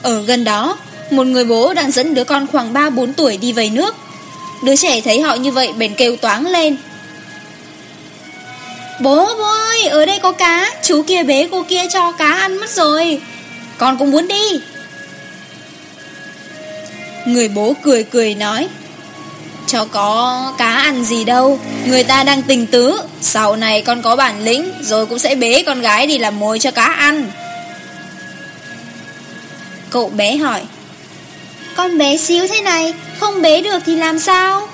Ở gần đó, một người bố đang dẫn đứa con khoảng 3-4 tuổi đi vầy nước. Đứa trẻ thấy họ như vậy bèn kêu toáng lên. Bố, bố ơi, ở đây có cá, chú kia bế cô kia cho cá ăn mất rồi. Con cũng muốn đi. Người bố cười cười nói Cháu có cá ăn gì đâu Người ta đang tình tứ Sau này con có bản lĩnh Rồi cũng sẽ bế con gái đi làm mồi cho cá ăn. Cậu bé hỏi Con bé xíu thế này Không bế được thì làm sao?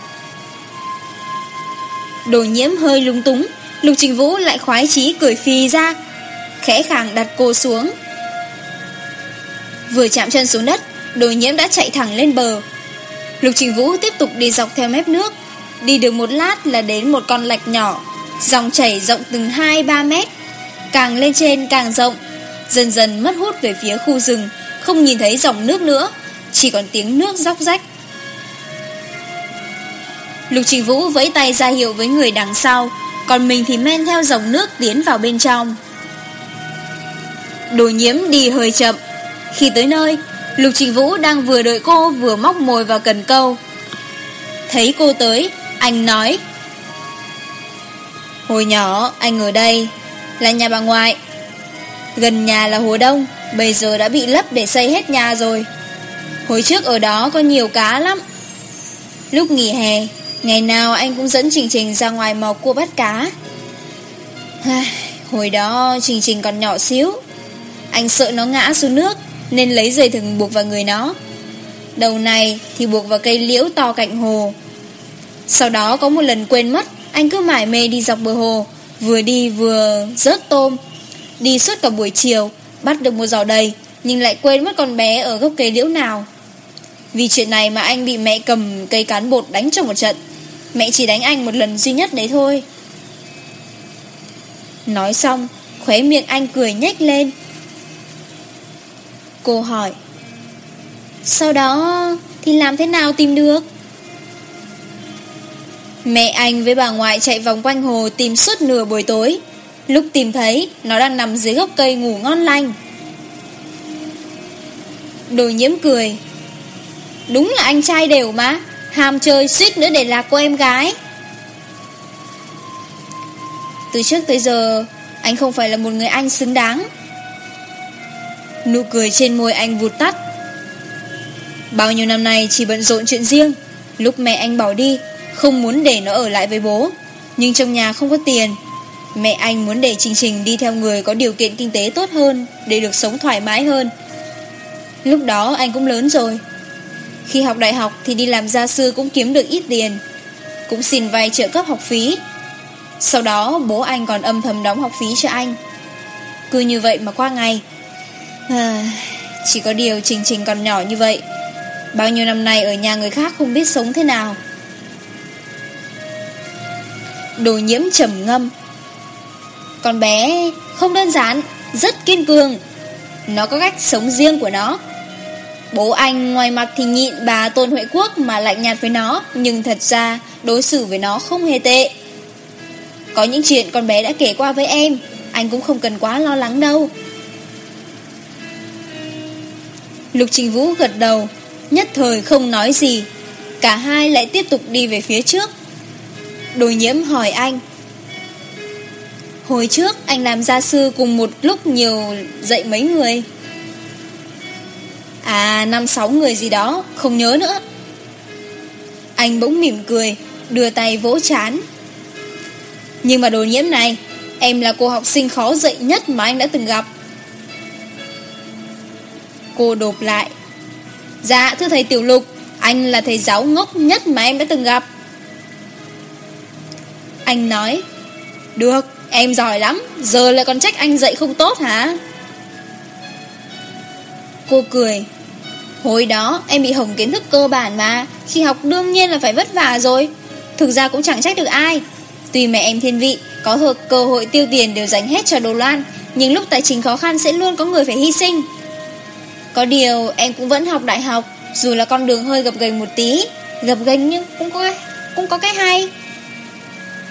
Đồ nhiễm hơi lung túng Lục Trình Vũ lại khoái chí cười phì ra Khẽ khàng đặt cô xuống. Vừa chạm chân xuống đất Đồ nhiễm đã chạy thẳng lên bờ. Lục Trình Vũ tiếp tục đi dọc theo mép nước. Đi được một lát là đến một con lạch nhỏ. Dòng chảy rộng từng 2-3 mét. Càng lên trên càng rộng. Dần dần mất hút về phía khu rừng. Không nhìn thấy dòng nước nữa. Chỉ còn tiếng nước róc rách. Lục Trình Vũ vẫy tay ra hiệu với người đằng sau. Còn mình thì men theo dòng nước tiến vào bên trong. Đồ nhiễm đi hơi chậm. Khi tới nơi Lục Trình Vũ đang vừa đợi cô vừa móc mồi vào cần câu. Thấy cô tới, anh nói. Hồi nhỏ, anh ở đây, là nhà bà ngoại. Gần nhà là Hồ Đông, bây giờ đã bị lấp để xây hết nhà rồi. Hồi trước ở đó có nhiều cá lắm. Lúc nghỉ hè, ngày nào anh cũng dẫn Trình Trình ra ngoài mò cua bắt cá. [SIGHS] Hồi đó Trình Trình còn nhỏ xíu, anh sợ nó ngã xuống nước nên lấy dây thừng buộc vào người nó. Đầu này thì buộc vào cây liễu to cạnh hồ. Sau đó có một lần quên mất, anh cứ mải mê đi dọc bờ hồ, vừa đi vừa rớt tôm. Đi suốt cả buổi chiều, bắt được một giò đầy, nhưng lại quên mất con bé ở gốc cây liễu nào. Vì chuyện này mà anh bị mẹ cầm cây cán bột đánh trong một trận. Mẹ chỉ đánh anh một lần duy nhất đấy thôi. Nói xong, khóe miệng anh cười nhếch lên. Cô hỏi. Sau đó thì làm thế nào tìm được? Mẹ anh với bà ngoại chạy vòng quanh hồ tìm suốt nửa buổi tối. Lúc tìm thấy, Nó đang nằm dưới gốc cây ngủ ngon lành. Đồ nhiễm cười. Đúng là anh trai đều mà. Hàm chơi suýt nữa để lạc cô em gái. Từ trước tới giờ, Anh không phải là một người anh xứng đáng. Nụ cười trên môi anh vụt tắt. Bao nhiêu năm nay chỉ bận rộn chuyện riêng. Lúc mẹ anh bỏ đi, Không muốn để nó ở lại với bố. Nhưng trong nhà không có tiền, Mẹ anh muốn để Trình Trình đi theo người có điều kiện kinh tế tốt hơn, Để được sống thoải mái hơn. Lúc đó anh cũng lớn rồi. Khi học đại học thì đi làm gia sư cũng kiếm được ít tiền, Cũng xin vay trợ cấp học phí. Sau đó bố anh còn âm thầm đóng học phí cho anh. Cứ như vậy mà qua ngày Ờ, chỉ có điều Trình Trình còn nhỏ như vậy. Bao nhiêu năm nay ở nhà người khác không biết sống thế nào. Đồ nhiễm trầm ngâm. Con bé không đơn giản, Rất kiên cường. Nó có cách sống riêng của nó. Bố anh ngoài mặt thì nhịn bà Tôn Huệ Quốc mà lạnh nhạt với nó, Nhưng thật ra đối xử với nó không hề tệ. Có những chuyện con bé đã kể qua với em, Anh cũng không cần quá lo lắng đâu. Lục Trình Vũ gật đầu, nhất thời không nói gì. Cả hai lại tiếp tục đi về phía trước. Đồi nhiễm hỏi anh. Hồi trước anh làm gia sư cùng một lúc nhiều dạy mấy người. À, năm sáu người gì đó, không nhớ nữa. Anh bỗng mỉm cười, đưa tay vỗ chán. Nhưng mà đồ nhiễm này, em là cô học sinh khó dạy nhất mà anh đã từng gặp. Cô đột lại. Dạ thưa thầy Tiểu Lục, Anh là thầy giáo ngốc nhất mà em đã từng gặp. Anh nói, Được, em giỏi lắm, Giờ lại còn trách anh dạy không tốt hả? Cô cười, Hồi đó em bị hỏng kiến thức cơ bản mà, Khi học đương nhiên là phải vất vả rồi. Thực ra cũng chẳng trách được ai. Tùy mẹ em thiên vị, Có hợp cơ hội tiêu tiền đều dành hết cho Đồ Loan, Nhưng lúc tài chính khó khăn sẽ luôn có người phải hy sinh. Có điều em cũng vẫn học đại học Dù là con đường hơi gập ghềnh một tí. Gập ghềnh nhưng cũng có, cũng có cái hay.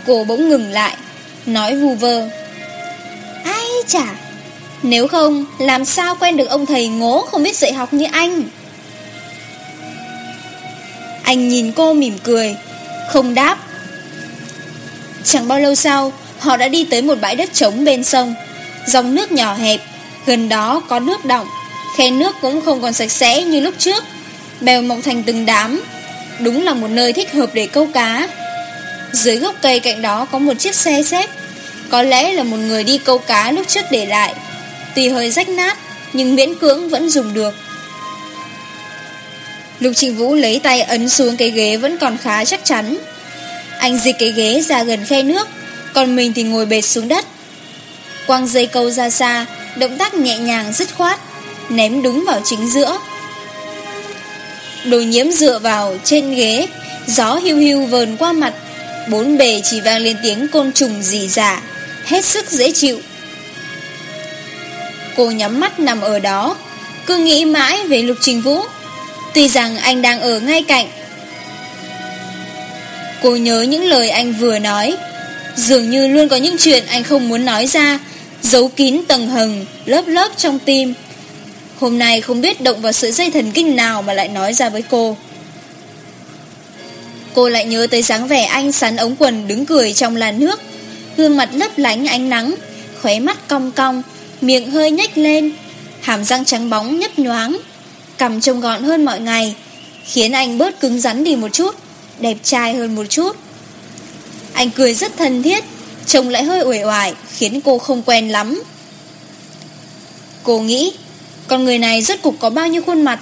Cô bỗng ngừng lại Nói vù vơ. Ai chả Nếu không làm sao quen được ông thầy ngố Không biết dạy học như anh? Anh nhìn cô mỉm cười Không đáp. Chẳng bao lâu sau Họ đã đi tới một bãi đất trống bên sông. Dòng nước nhỏ hẹp Gần đó có nước động Khe nước cũng không còn sạch sẽ như lúc trước. Bèo mọc thành từng đám. Đúng là một nơi thích hợp để câu cá. Dưới gốc cây cạnh đó có một chiếc xe xếp. Có lẽ là một người đi câu cá lúc trước để lại. Tuy hơi rách nát, Nhưng miễn cưỡng vẫn dùng được. Lục Trình Vũ lấy tay ấn xuống cái ghế vẫn còn khá chắc chắn. Anh dịch cái ghế ra gần khe nước, Còn mình thì ngồi bệt xuống đất. Quăng dây câu ra xa, Động tác nhẹ nhàng dứt khoát ném đúng vào chính giữa. Đồ nhiễm dựa vào trên ghế, gió hưu hưu vờn qua mặt, bốn bề chỉ vang lên tiếng côn trùng rỉ rả, hết sức dễ chịu. Cô nhắm mắt nằm ở đó, cứ nghĩ mãi về Lục Trình Vũ, tuy rằng anh đang ở ngay cạnh. Cô nhớ những lời anh vừa nói, dường như luôn có những chuyện anh không muốn nói ra, giấu kín tầng hầng, lớp lớp trong tim. Hôm nay không biết động vào sợi dây thần kinh nào mà lại nói ra với cô. Cô lại nhớ tới dáng vẻ anh sắn ống quần đứng cười trong làn nước, gương mặt lấp lánh ánh nắng, khóe mắt cong cong, miệng hơi nhếch lên, hàm răng trắng bóng nhấp nhoáng, cằm trông gọn hơn mọi ngày, khiến anh bớt cứng rắn đi một chút, đẹp trai hơn một chút. Anh cười rất thân thiết, trông lại hơi uể oải, khiến cô không quen lắm. Cô nghĩ con người này rốt cục có bao nhiêu khuôn mặt?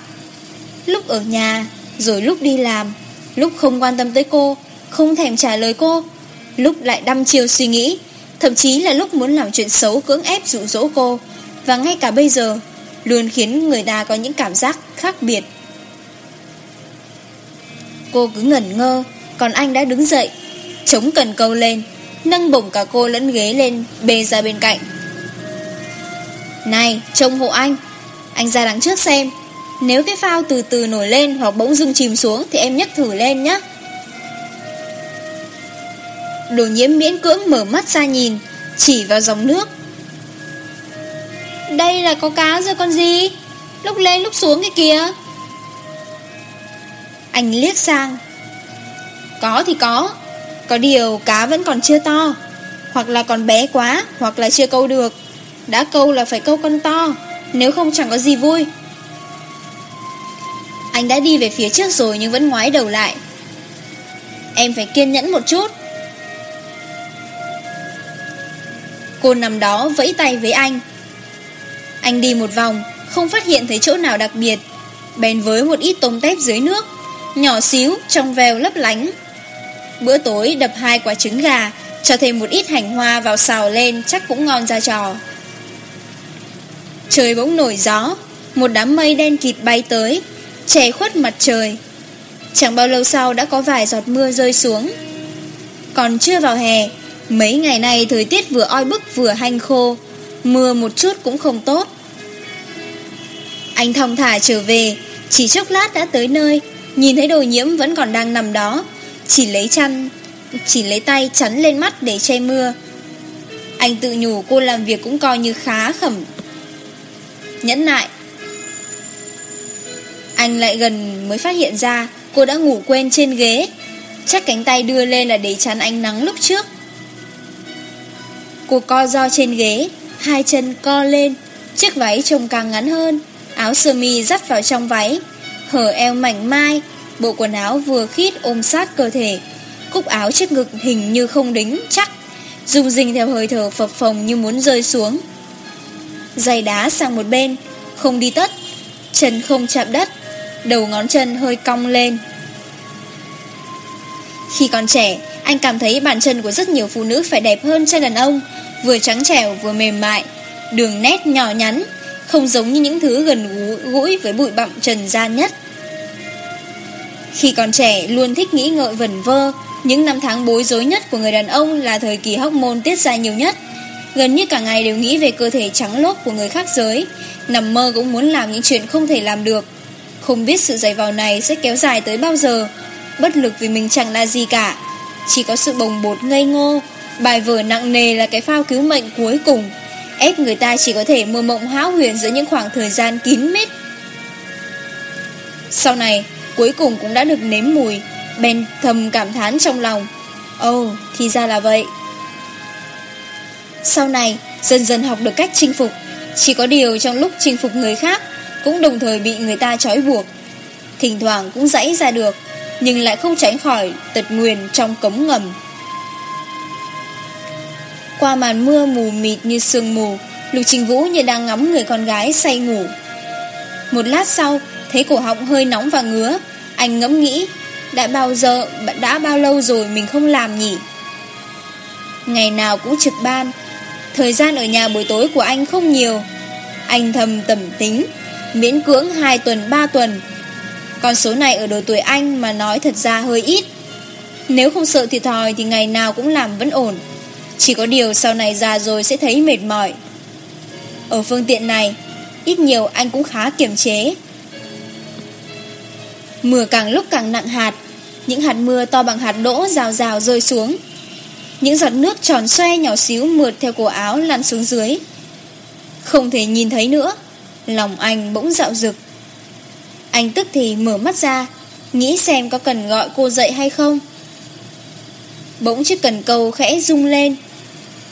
Lúc ở nhà, Rồi lúc đi làm, Lúc không quan tâm tới cô, Không thèm trả lời cô, Lúc lại đăm chiều suy nghĩ, Thậm chí là lúc muốn làm chuyện xấu cưỡng ép dụ dỗ cô. Và ngay cả bây giờ, Luôn khiến người ta có những cảm giác khác biệt. Cô cứ ngẩn ngơ, Còn anh đã đứng dậy, Chống cần câu lên, Nâng bổng cả cô lẫn ghế lên, Bê ra bên cạnh. Này, trông hộ anh. Anh ra đằng trước xem. Nếu cái phao từ từ nổi lên hoặc bỗng dưng chìm xuống Thì em nhấc thử lên nhé Đồ nhiễm miễn cưỡng mở mắt ra nhìn, Chỉ vào dòng nước. Đây là có cá rồi con gì? Lúc lên lúc xuống cái kìa Anh liếc sang. Có thì có. Có điều cá vẫn còn chưa to. Hoặc là còn bé quá, Hoặc là chưa câu được. Đã câu là phải câu con to. Nếu không chẳng có gì vui. Anh đã đi về phía trước rồi nhưng vẫn ngoái đầu lại. Em phải kiên nhẫn một chút. Cô nằm đó vẫy tay với anh. Anh đi một vòng Không phát hiện thấy chỗ nào đặc biệt. Bèn với một ít tôm tép dưới nước Nhỏ xíu, trong veo lấp lánh. Bữa tối đập hai quả trứng gà Cho thêm một ít hành hoa vào xào lên Chắc cũng ngon ra trò. Trời bỗng nổi gió, một đám mây đen kịt bay tới, che khuất mặt trời. Chẳng bao lâu sau đã có vài giọt mưa rơi xuống. Còn chưa vào hè, mấy ngày nay thời tiết vừa oi bức vừa hanh khô, mưa một chút cũng không tốt. Anh thong thả trở về, chỉ chốc lát đã tới nơi, nhìn thấy đồ nhiễm vẫn còn đang nằm đó, chỉ lấy chăn, chỉ lấy tay chắn lên mắt để che mưa. Anh tự nhủ cô làm việc cũng coi như khá khẩm nhẫn nại. Anh lại gần mới phát hiện ra cô đã ngủ quên trên ghế. Chắc cánh tay đưa lên là để chắn ánh nắng lúc trước. Cô co do trên ghế, hai chân co lên, chiếc váy trông càng ngắn hơn, áo sơ mi dắt vào trong váy, hở eo mảnh mai, bộ quần áo vừa khít ôm sát cơ thể, cúc áo trước ngực hình như không đính chắc, rung rinh theo hơi thở phập phồng như muốn rơi xuống giày đá sang một bên, không đi tất, chân không chạm đất, đầu ngón chân hơi cong lên. Khi còn trẻ, anh cảm thấy bàn chân của rất nhiều phụ nữ phải đẹp hơn trai đàn ông, vừa trắng trẻo vừa mềm mại, đường nét nhỏ nhắn, không giống như những thứ gần gũi với bụi bặm trần gian nhất. Khi còn trẻ, luôn thích nghĩ ngợi vẩn vơ, những năm tháng bối rối nhất của người đàn ông là thời kỳ hóc môn tiết ra nhiều nhất. Gần như cả ngày đều nghĩ về cơ thể trắng lốp của người khác giới. Nằm mơ cũng muốn làm những chuyện không thể làm được. Không biết sự dày vào này sẽ kéo dài tới bao giờ. Bất lực vì mình chẳng là gì cả. Chỉ có sự bồng bột ngây ngô. Bài vở nặng nề là cái phao cứu mệnh cuối cùng. Ép người ta chỉ có thể mơ mộng hão huyền giữa những khoảng thời gian kín mít. Sau này cuối cùng cũng đã được nếm mùi Ben thầm cảm thán trong lòng. Ồ oh, thì ra là vậy. Sau này, dần dần học được cách chinh phục, chỉ có điều trong lúc chinh phục người khác, cũng đồng thời bị người ta trói buộc. Thỉnh thoảng cũng dãy ra được, nhưng lại không tránh khỏi tật nguyền trong cống ngầm. Qua màn mưa mù mịt như sương mù, Lục Trình Vũ như đang ngắm người con gái say ngủ. Một lát sau, thấy cổ họng hơi nóng và ngứa, anh ngẫm nghĩ, đã bao giờ, đã bao lâu rồi mình không làm nhỉ? Ngày nào cũng trực ban, Thời gian ở nhà buổi tối của anh không nhiều. Anh thầm tẩm tính, Miễn cưỡng 2 tuần 3 tuần. Con số này ở độ tuổi anh mà nói thật ra hơi ít. Nếu không sợ thiệt thòi thì ngày nào cũng làm vẫn ổn. Chỉ có điều sau này già rồi sẽ thấy mệt mỏi. Ở phương tiện này, Ít nhiều anh cũng khá kiềm chế. Mưa càng lúc càng nặng hạt, Những hạt mưa to bằng hạt đỗ rào rào rơi xuống. Những giọt nước tròn xoe nhỏ xíu mượt theo cổ áo lăn xuống dưới. Không thể nhìn thấy nữa, lòng anh bỗng dạo rực. Anh tức thì mở mắt ra, nghĩ xem có cần gọi cô dậy hay không. Bỗng chiếc cần câu khẽ rung lên.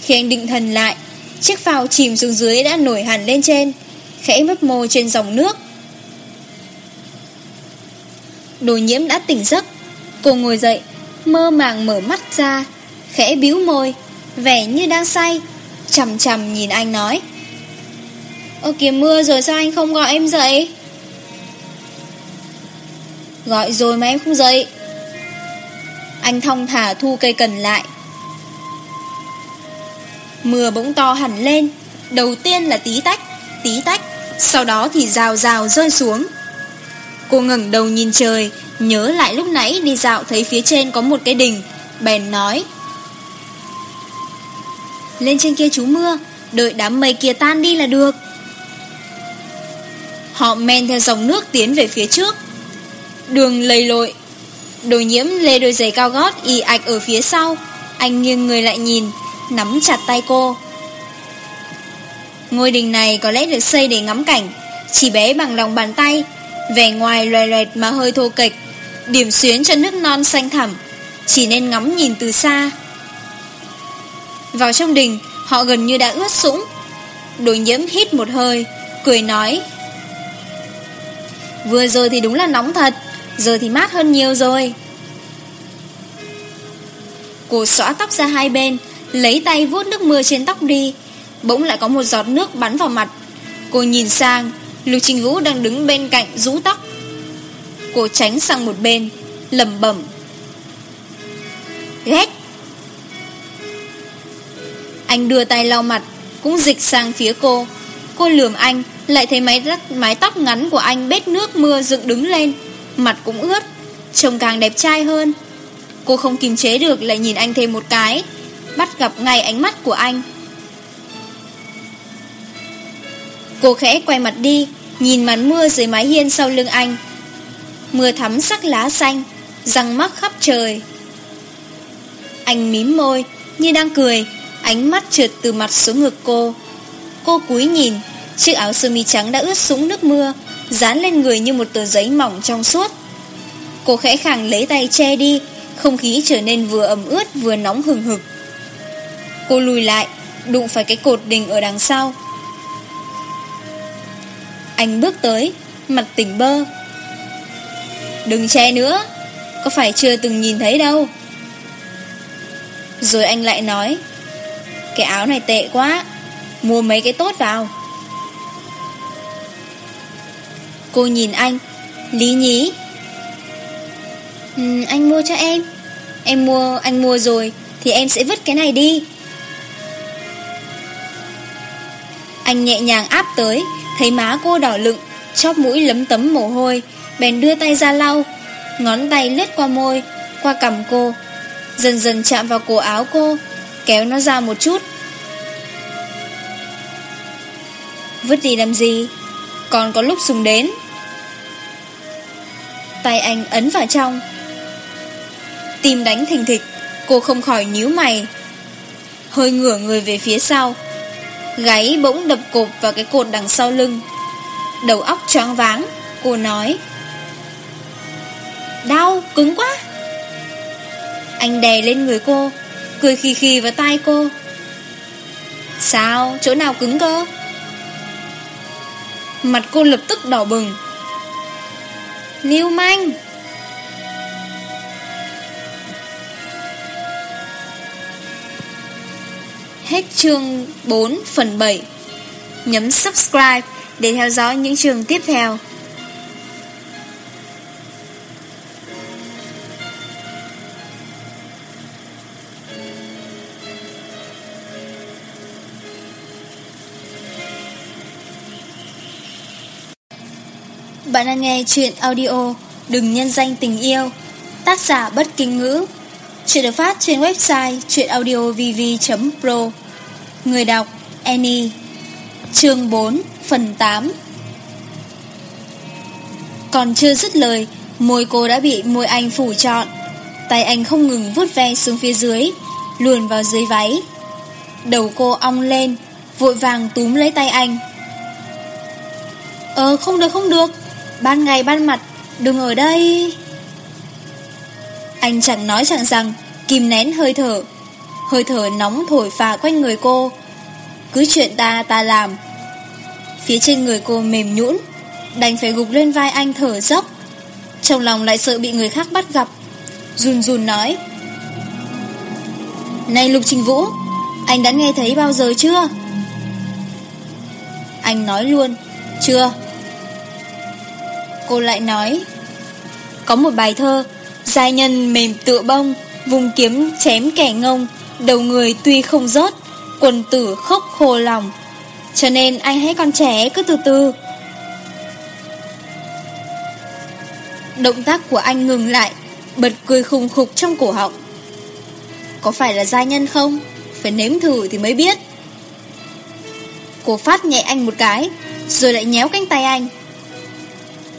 Khi anh định thần lại, chiếc phao chìm xuống dưới đã nổi hẳn lên trên, khẽ mấp môi trên dòng nước. Đồ nhiễm đã tỉnh giấc Cô ngồi dậy Mơ màng mở mắt ra khẽ biếu môi, vẻ như đang say, chầm chầm nhìn anh nói. Ơ kìa mưa rồi sao anh không gọi em dậy? Gọi rồi mà em không dậy. Anh thong thả thu cây cần lại. Mưa bỗng to hẳn lên, đầu tiên là tí tách, tí tách, sau đó thì rào rào rơi xuống. Cô ngẩng đầu nhìn trời, nhớ lại lúc nãy đi dạo thấy phía trên có một cái đình, bèn nói. Lên trên kia trú mưa, Đợi đám mây kia tan đi là được. Họ men theo dòng nước tiến về phía trước. Đường lầy lội, Đồ nhiễm lê đôi giày cao gót Y ạch ở phía sau. Anh nghiêng người lại nhìn, Nắm chặt tay cô. Ngôi đình này có lẽ được xây để ngắm cảnh, Chỉ bé bằng lòng bàn tay, Vẻ ngoài loè loẹt mà hơi thô kịch Điểm xuyến cho nước non xanh thẳm. Chỉ nên ngắm nhìn từ xa. Vào trong đình, Họ gần như đã ướt sũng. Đồ nhiễm hít một hơi, Cười nói, Vừa rồi thì đúng là nóng thật, Giờ thì mát hơn nhiều rồi. Cô xóa tóc ra hai bên, Lấy tay vuốt nước mưa trên tóc đi, Bỗng lại có một giọt nước bắn vào mặt. Cô nhìn sang, Lưu Trình Vũ đang đứng bên cạnh rũ tóc. Cô tránh sang một bên lầm bẩm, Ghét anh đưa tay lau mặt, cũng dịch sang phía cô. Cô lườm anh, lại thấy mái, mái tóc ngắn của anh bết nước mưa dựng đứng lên, mặt cũng ướt, trông càng đẹp trai hơn. Cô không kiềm chế được lại nhìn anh thêm một cái, bắt gặp ngay ánh mắt của anh. Cô khẽ quay mặt đi, nhìn màn mưa dưới mái hiên sau lưng anh. Mưa thắm sắc lá xanh, răng mắt khắp trời. Anh mím môi, như đang cười, Ánh mắt trượt từ mặt xuống ngực cô. Cô cúi nhìn, Chiếc áo sơ mi trắng đã ướt sũng nước mưa, Dán lên người như một tờ giấy mỏng trong suốt. Cô khẽ khàng lấy tay che đi, Không khí trở nên vừa ẩm ướt vừa nóng hừng hực. Cô lùi lại, Đụng phải cái cột đình ở đằng sau. Anh bước tới, Mặt tỉnh bơ. Đừng che nữa, Có phải chưa từng nhìn thấy đâu? Rồi anh lại nói cái áo này tệ quá. Mua mấy cái tốt vào. Cô nhìn anh. Lý nhí ừ, Anh mua cho em. Em mua, anh mua rồi Thì em sẽ vứt cái này đi. Anh nhẹ nhàng áp tới Thấy má cô đỏ lựng Chóp mũi lấm tấm mồ hôi Bèn đưa tay ra lau Ngón tay lướt qua môi Qua cầm cô Dần dần chạm vào cổ áo cô kéo nó ra một chút. Vứt đi làm gì? Còn có lúc dùng đến. Tay anh ấn vào trong. Tim đánh thình thịch, cô không khỏi nhíu mày. Hơi ngửa người về phía sau. Gáy bỗng đập cột vào cái cột đằng sau lưng. Đầu óc choáng váng, cô nói. Đau, cứng quá. Anh đè lên người cô Cười khì khì vào tay cô. Sao? Chỗ nào cứng cơ? Mặt cô lập tức đỏ bừng. Lưu manh! Hết chương 4 phần 7 Nhấn subscribe để theo dõi những chương tiếp theo. Bạn đang nghe chuyện audio Đừng nhân danh tình yêu, Tác giả bất kinh ngữ. Chuyện được phát trên website chuyenaudiovv.pro Người đọc, Annie. Chương 4 phần 8 Còn chưa dứt lời, Môi cô đã bị môi anh phủ trọn. Tay anh không ngừng vuốt ve xuống phía dưới, Luồn vào dưới váy. Đầu cô ong lên, Vội vàng túm lấy tay anh. Ờ không được không được Ban ngày ban mặt, Đừng ở đây. Anh chẳng nói chẳng rằng, Kìm nén hơi thở. Hơi thở nóng thổi phà quanh người cô. Cứ chuyện ta ta làm. Phía trên người cô mềm nhũn, Đành phải gục lên vai anh thở dốc. Trong lòng lại sợ bị người khác bắt gặp. Run run nói, Này Lục Trình Vũ, Anh đã nghe thấy bao giờ chưa? Anh nói luôn, Chưa cô lại nói, Có một bài thơ Giai nhân mềm tựa bông, Vùng kiếm chém kẻ ngông, Đầu người tuy không rớt, Quần tử khóc khô lòng. Cho nên anh hãy con trẻ cứ từ từ. Động tác của anh ngừng lại, Bật cười khùng khục trong cổ họng. Có phải là giai nhân không? Phải nếm thử thì mới biết. Cô phát nhẹ anh một cái, Rồi lại nhéo cánh tay anh.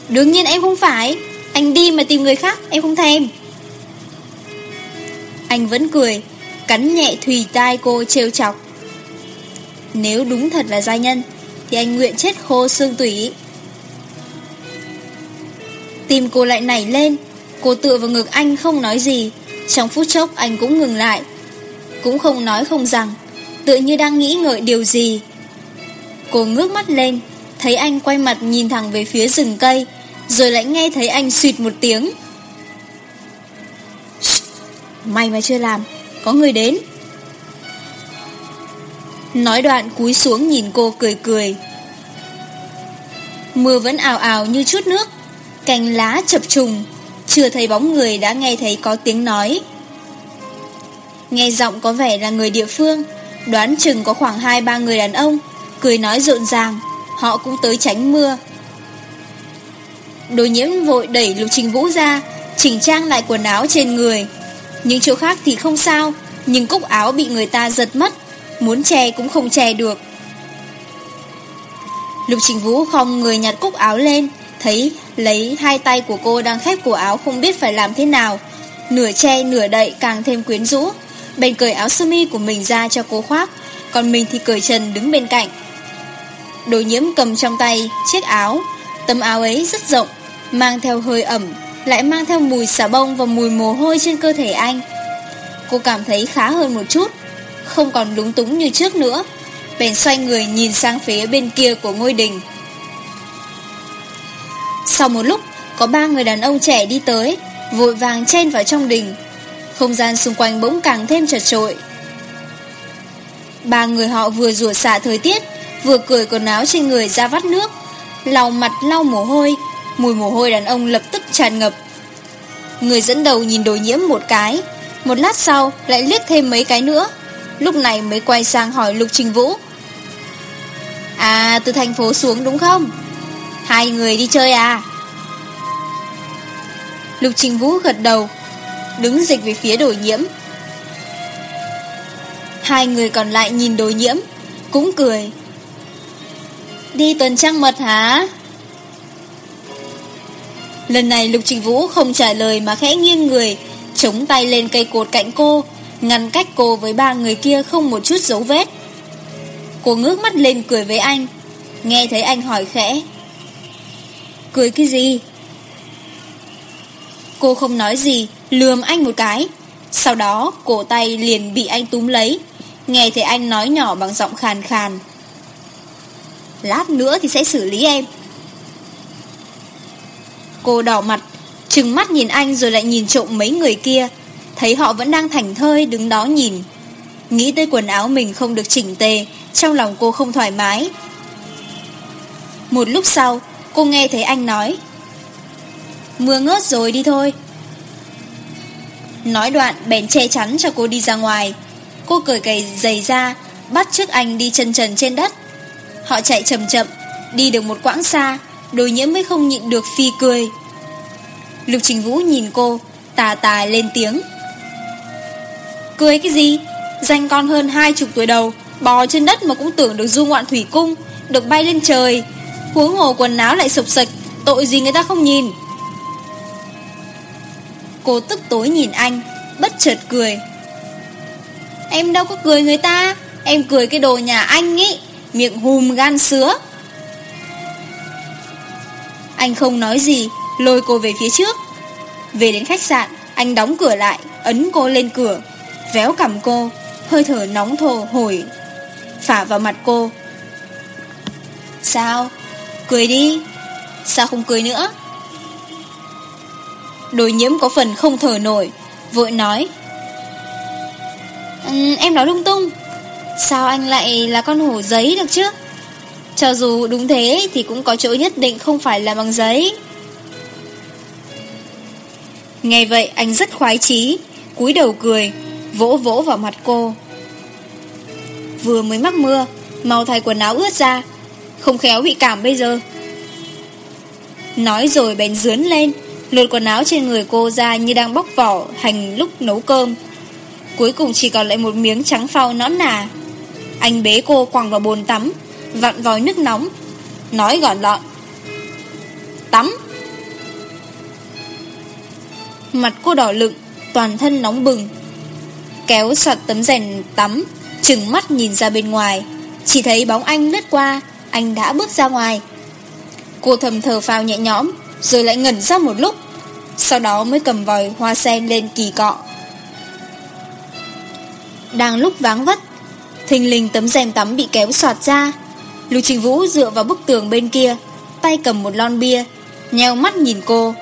Đương nhiên em không phải. Anh đi mà tìm người khác, em không thèm. Anh vẫn cười, Cắn nhẹ thùy tai cô trêu chọc. Nếu đúng thật là gia nhân, Thì anh nguyện chết khô xương tủy. Tim cô lại nảy lên, Cô tựa vào ngực anh không nói gì. Trong phút chốc anh cũng ngừng lại. Cũng không nói không rằng, Tựa như đang nghĩ ngợi điều gì. Cô ngước mắt lên, Thấy anh quay mặt nhìn thẳng về phía rừng cây. Rồi lại nghe thấy anh suyệt một tiếng. May mà chưa làm, Có người đến. Nói đoạn cúi xuống nhìn cô cười cười. Mưa vẫn ào ào như chút nước, Cành lá chập trùng. Chưa thấy bóng người đã nghe thấy có tiếng nói. Nghe giọng có vẻ là người địa phương, Đoán chừng có khoảng 2-3 người đàn ông, Cười nói rộn ràng. Họ cũng tới tránh mưa. Đối nhiễm vội đẩy Lục Trình Vũ ra, Chỉnh trang lại quần áo trên người. Những chỗ khác thì không sao, Nhưng cúc áo bị người ta giật mất, Muốn che cũng không che được. Lục Trình Vũ không người nhặt cúc áo lên, Thấy lấy hai tay của cô đang khép cổ áo không biết phải làm thế nào. Nửa che nửa đậy càng thêm quyến rũ bên cởi áo sơ mi của mình ra cho cô khoác, Còn mình thì cởi trần đứng bên cạnh. Đồ nhiễm cầm trong tay chiếc áo, Tấm áo ấy rất rộng mang theo hơi ẩm, lại mang theo mùi xà bông và mùi mồ hôi trên cơ thể anh. Cô cảm thấy khá hơn một chút, không còn lúng túng như trước nữa. Bèn xoay người nhìn sang phía bên kia của ngôi đình. Sau một lúc, có ba người đàn ông trẻ đi tới, vội vàng chen vào trong đình. Không gian xung quanh bỗng càng thêm chật trội. Ba người họ vừa rủa xả thời tiết, vừa cười quần áo trên người ra vắt nước, lau mặt lau mồ hôi, Mùi mồ hôi đàn ông lập tức tràn ngập. Người dẫn đầu nhìn đồ nhiễm một cái, Một lát sau lại liếc thêm mấy cái nữa. Lúc này mới quay sang hỏi Lục Trình Vũ. À từ thành phố xuống đúng không? Hai người đi chơi à? Lục Trình Vũ gật đầu, Đứng dịch về phía đồ nhiễm. Hai người còn lại nhìn đồ nhiễm, Cũng cười. Đi tuần trăng mật hả? Lần này Lục Trình Vũ không trả lời mà khẽ nghiêng người, chống tay lên cây cột cạnh cô, ngăn cách cô với ba người kia không một chút dấu vết. Cô ngước mắt lên cười với anh, nghe thấy anh hỏi khẽ. Cười cái gì? Cô không nói gì, lườm anh một cái. Sau đó, cổ tay liền bị anh túm lấy, nghe thấy anh nói nhỏ bằng giọng khàn khàn. Lát nữa thì sẽ xử lý em Cô đỏ mặt, trừng mắt nhìn anh rồi lại nhìn trộm mấy người kia, thấy họ vẫn đang thành thơi đứng đó nhìn. Nghĩ tới quần áo mình không được chỉnh tề, trong lòng cô không thoải mái. Một lúc sau, cô nghe thấy anh nói Mưa ngớt rồi đi thôi. Nói đoạn bèn che chắn cho cô đi ra ngoài. Cô cởi cày giày ra, bắt trước anh đi chân trần trên đất. Họ chạy chậm chậm, đi được một quãng xa, Đồ nhiễm mới không nhịn được phi cười. Lục Trình Vũ nhìn cô, Tà tà lên tiếng. Cười cái gì? Danh con hơn hai chục tuổi đầu, Bò trên đất mà cũng tưởng được du ngoạn thủy cung, Được bay lên trời. Huống hồ quần áo lại sụp sạch, Tội gì người ta không nhìn? Cô tức tối nhìn anh, Bất chợt cười. Em đâu có cười người ta, Em cười cái đồ nhà anh ý Miệng hùm gan sứa. Anh không nói gì, lôi cô về phía trước. Về đến khách sạn, anh đóng cửa lại, ấn cô lên cửa, véo cầm cô, hơi thở nóng thồ hồi, phả vào mặt cô. Sao? Cười đi. Sao không cười nữa? Đôi nhiễm có phần không thở nổi, vội nói. Ừ, em nói lung tung, sao anh lại là con hổ giấy được chứ? Cho dù đúng thế thì cũng có chỗ nhất định không phải là bằng giấy. Ngay vậy anh rất khoái chí, cúi đầu cười, vỗ vỗ vào mặt cô. Vừa mới mắc mưa, màu thay quần áo ướt ra, không khéo bị cảm bây giờ. Nói rồi bèn dướn lên, lột quần áo trên người cô ra như đang bóc vỏ hành lúc nấu cơm. Cuối cùng chỉ còn lại một miếng trắng phao nõn nà. Anh bế cô quẳng vào bồn tắm, Vặn vòi nước nóng. Nói gọn lọn Tắm. Mặt cô đỏ lựng, Toàn thân nóng bừng. Kéo sọt tấm rèn tắm, Trừng mắt nhìn ra bên ngoài. Chỉ thấy bóng anh lướt qua, Anh đã bước ra ngoài. Cô thầm thờ phào nhẹ nhõm, Rồi lại ngẩn ra một lúc. Sau đó mới cầm vòi hoa sen lên kỳ cọ. Đang lúc váng vất Thình lình tấm rèm tắm bị kéo sọt ra. Lưu Trình Vũ dựa vào bức tường bên kia, Tay cầm một lon bia, Nheo mắt nhìn cô.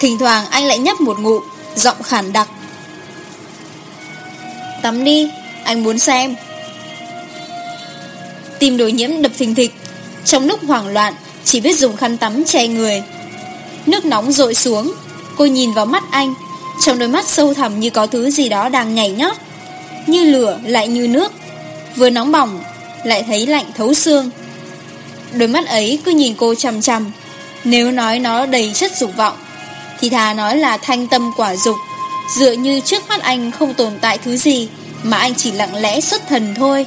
Thỉnh thoảng anh lại nhấp một ngụm, Giọng khản đặc. Tắm đi, Anh muốn xem. Tim đồ nhiễm đập thình thịch, Trong lúc hoảng loạn, Chỉ biết dùng khăn tắm che người. Nước nóng rội xuống, Cô nhìn vào mắt anh, Trong đôi mắt sâu thẳm như có thứ gì đó đang nhảy nhót, Như lửa lại như nước. Vừa nóng bỏng, Lại thấy lạnh thấu xương. Đôi mắt ấy cứ nhìn cô chằm chằm. Nếu nói nó đầy chất dục vọng, Thì thà nói là thanh tâm quả dục, Dựa như trước mắt anh không tồn tại thứ gì Mà anh chỉ lặng lẽ xuất thần thôi.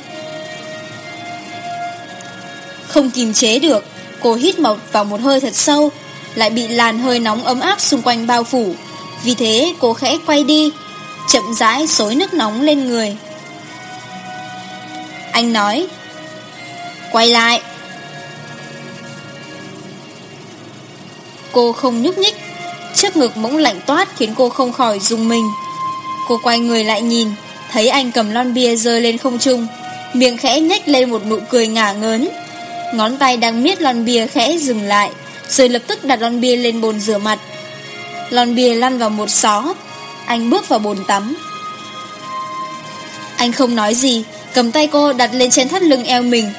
Không kìm chế được, Cô hít mộc vào một hơi thật sâu, Lại bị làn hơi nóng ấm áp xung quanh bao phủ. Vì thế cô khẽ quay đi, Chậm rãi xối nước nóng lên người. Anh nói. Quay lại. Cô không nhúc nhích. Trước ngực bỗng lạnh toát khiến cô không khỏi dùng mình. Cô quay người lại nhìn. Thấy anh cầm lon bia rơi lên không trung. Miệng khẽ nhếch lên một nụ cười ngả ngớn. Ngón tay đang miết lon bia khẽ dừng lại, Rồi lập tức đặt lon bia lên bồn rửa mặt. Lon bia lăn vào một xó. Anh bước vào bồn tắm. Anh không nói gì cầm tay cô đặt lên trên thắt lưng eo mình,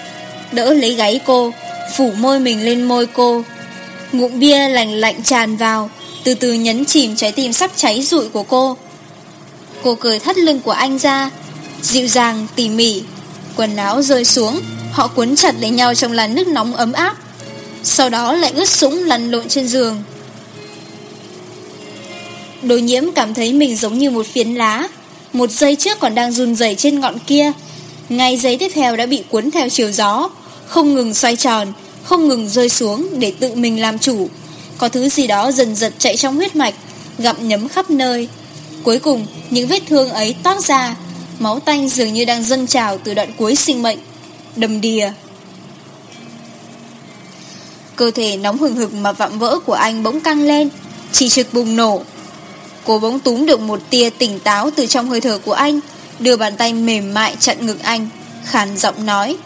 đỡ lấy gáy cô, phủ môi mình lên môi cô. Ngụm bia lạnh lạnh tràn vào, từ từ nhấn chìm trái tim sắp cháy rụi của cô. Cô cười thắt lưng của anh ra, dịu dàng, tỉ mỉ, quần áo rơi xuống, họ cuốn chặt lấy nhau trong làn nước nóng ấm áp. Sau đó lại ướt sũng lăn lộn trên giường. Đồ nhiễm cảm thấy mình giống như một phiến lá, một giây trước còn đang run rẩy trên ngọn kia, ngay giấy tiếp theo đã bị cuốn theo chiều gió. Không ngừng xoay tròn, Không ngừng rơi xuống để tự mình làm chủ. Có thứ gì đó dần dật chạy trong huyết mạch, Gặm nhấm khắp nơi. Cuối cùng, những vết thương ấy toát ra. Máu tanh dường như đang dâng trào Từ đoạn cuối sinh mệnh. Đầm đìa. Cơ thể nóng hừng hực mà vạm vỡ của anh bỗng căng lên, Chỉ trực bùng nổ. Cô bỗng túm được một tia tỉnh táo từ trong hơi thở của anh. Đưa bàn tay mềm mại chặn ngực anh, Khàn giọng nói.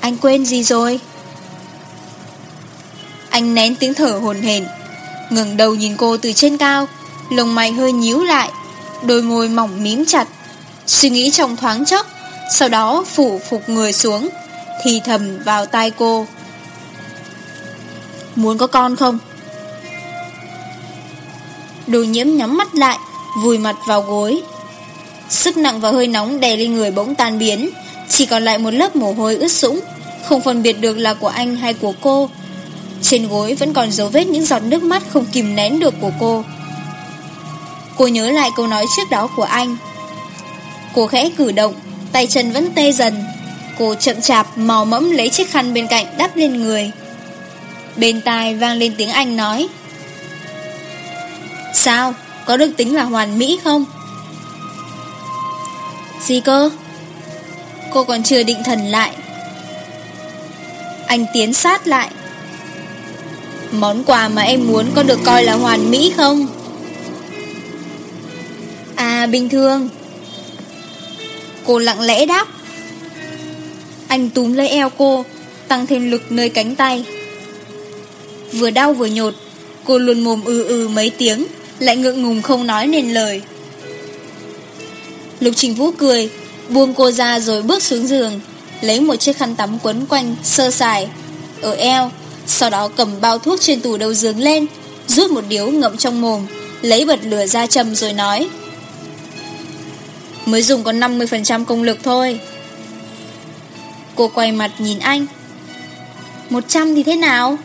Anh quên gì rồi? Anh nén tiếng thở hồn hển, ngẩng đầu nhìn cô từ trên cao Lồng mày hơi nhíu lại, Đôi môi mỏng mím chặt. Suy nghĩ trong thoáng chốc, Sau đó phủ phục người xuống, Thì thầm vào tai cô. Muốn có con không? Đồ nhiễm nhắm mắt lại, Vùi mặt vào gối. Sức nặng và hơi nóng đè lên người bỗng tan biến. Chỉ còn lại một lớp mồ hôi ướt sũng. Không phân biệt được là của anh hay của cô. Trên gối vẫn còn dấu vết những giọt nước mắt không kìm nén được của cô. Cô nhớ lại câu nói trước đó của anh. Cô khẽ cử động, Tay chân vẫn tê dần. Cô chậm chạp mò mẫm lấy chiếc khăn bên cạnh đắp lên người. Bên tai vang lên tiếng Anh nói. Sao? Có được tính là hoàn mỹ không? Gì cơ? Cô còn chưa định thần lại. Anh tiến sát lại. Món quà mà em muốn có được coi là hoàn mỹ không? À bình thường. Cô lặng lẽ đáp. Anh túm lấy eo cô, tăng thêm lực nơi cánh tay. Vừa đau vừa nhột, cô luôn mồm ư ư mấy tiếng, lại ngượng ngùng không nói nên lời. Lục Trình Vũ cười, buông cô ra rồi bước xuống giường, lấy một chiếc khăn tắm quấn quanh, sơ sài, ở eo, sau đó cầm bao thuốc trên tủ đầu giường lên, rút một điếu ngậm trong mồm, lấy bật lửa ra châm rồi nói. Mới dùng có 50% công lực thôi. Cô quay mặt nhìn anh. 100 thì thế nào?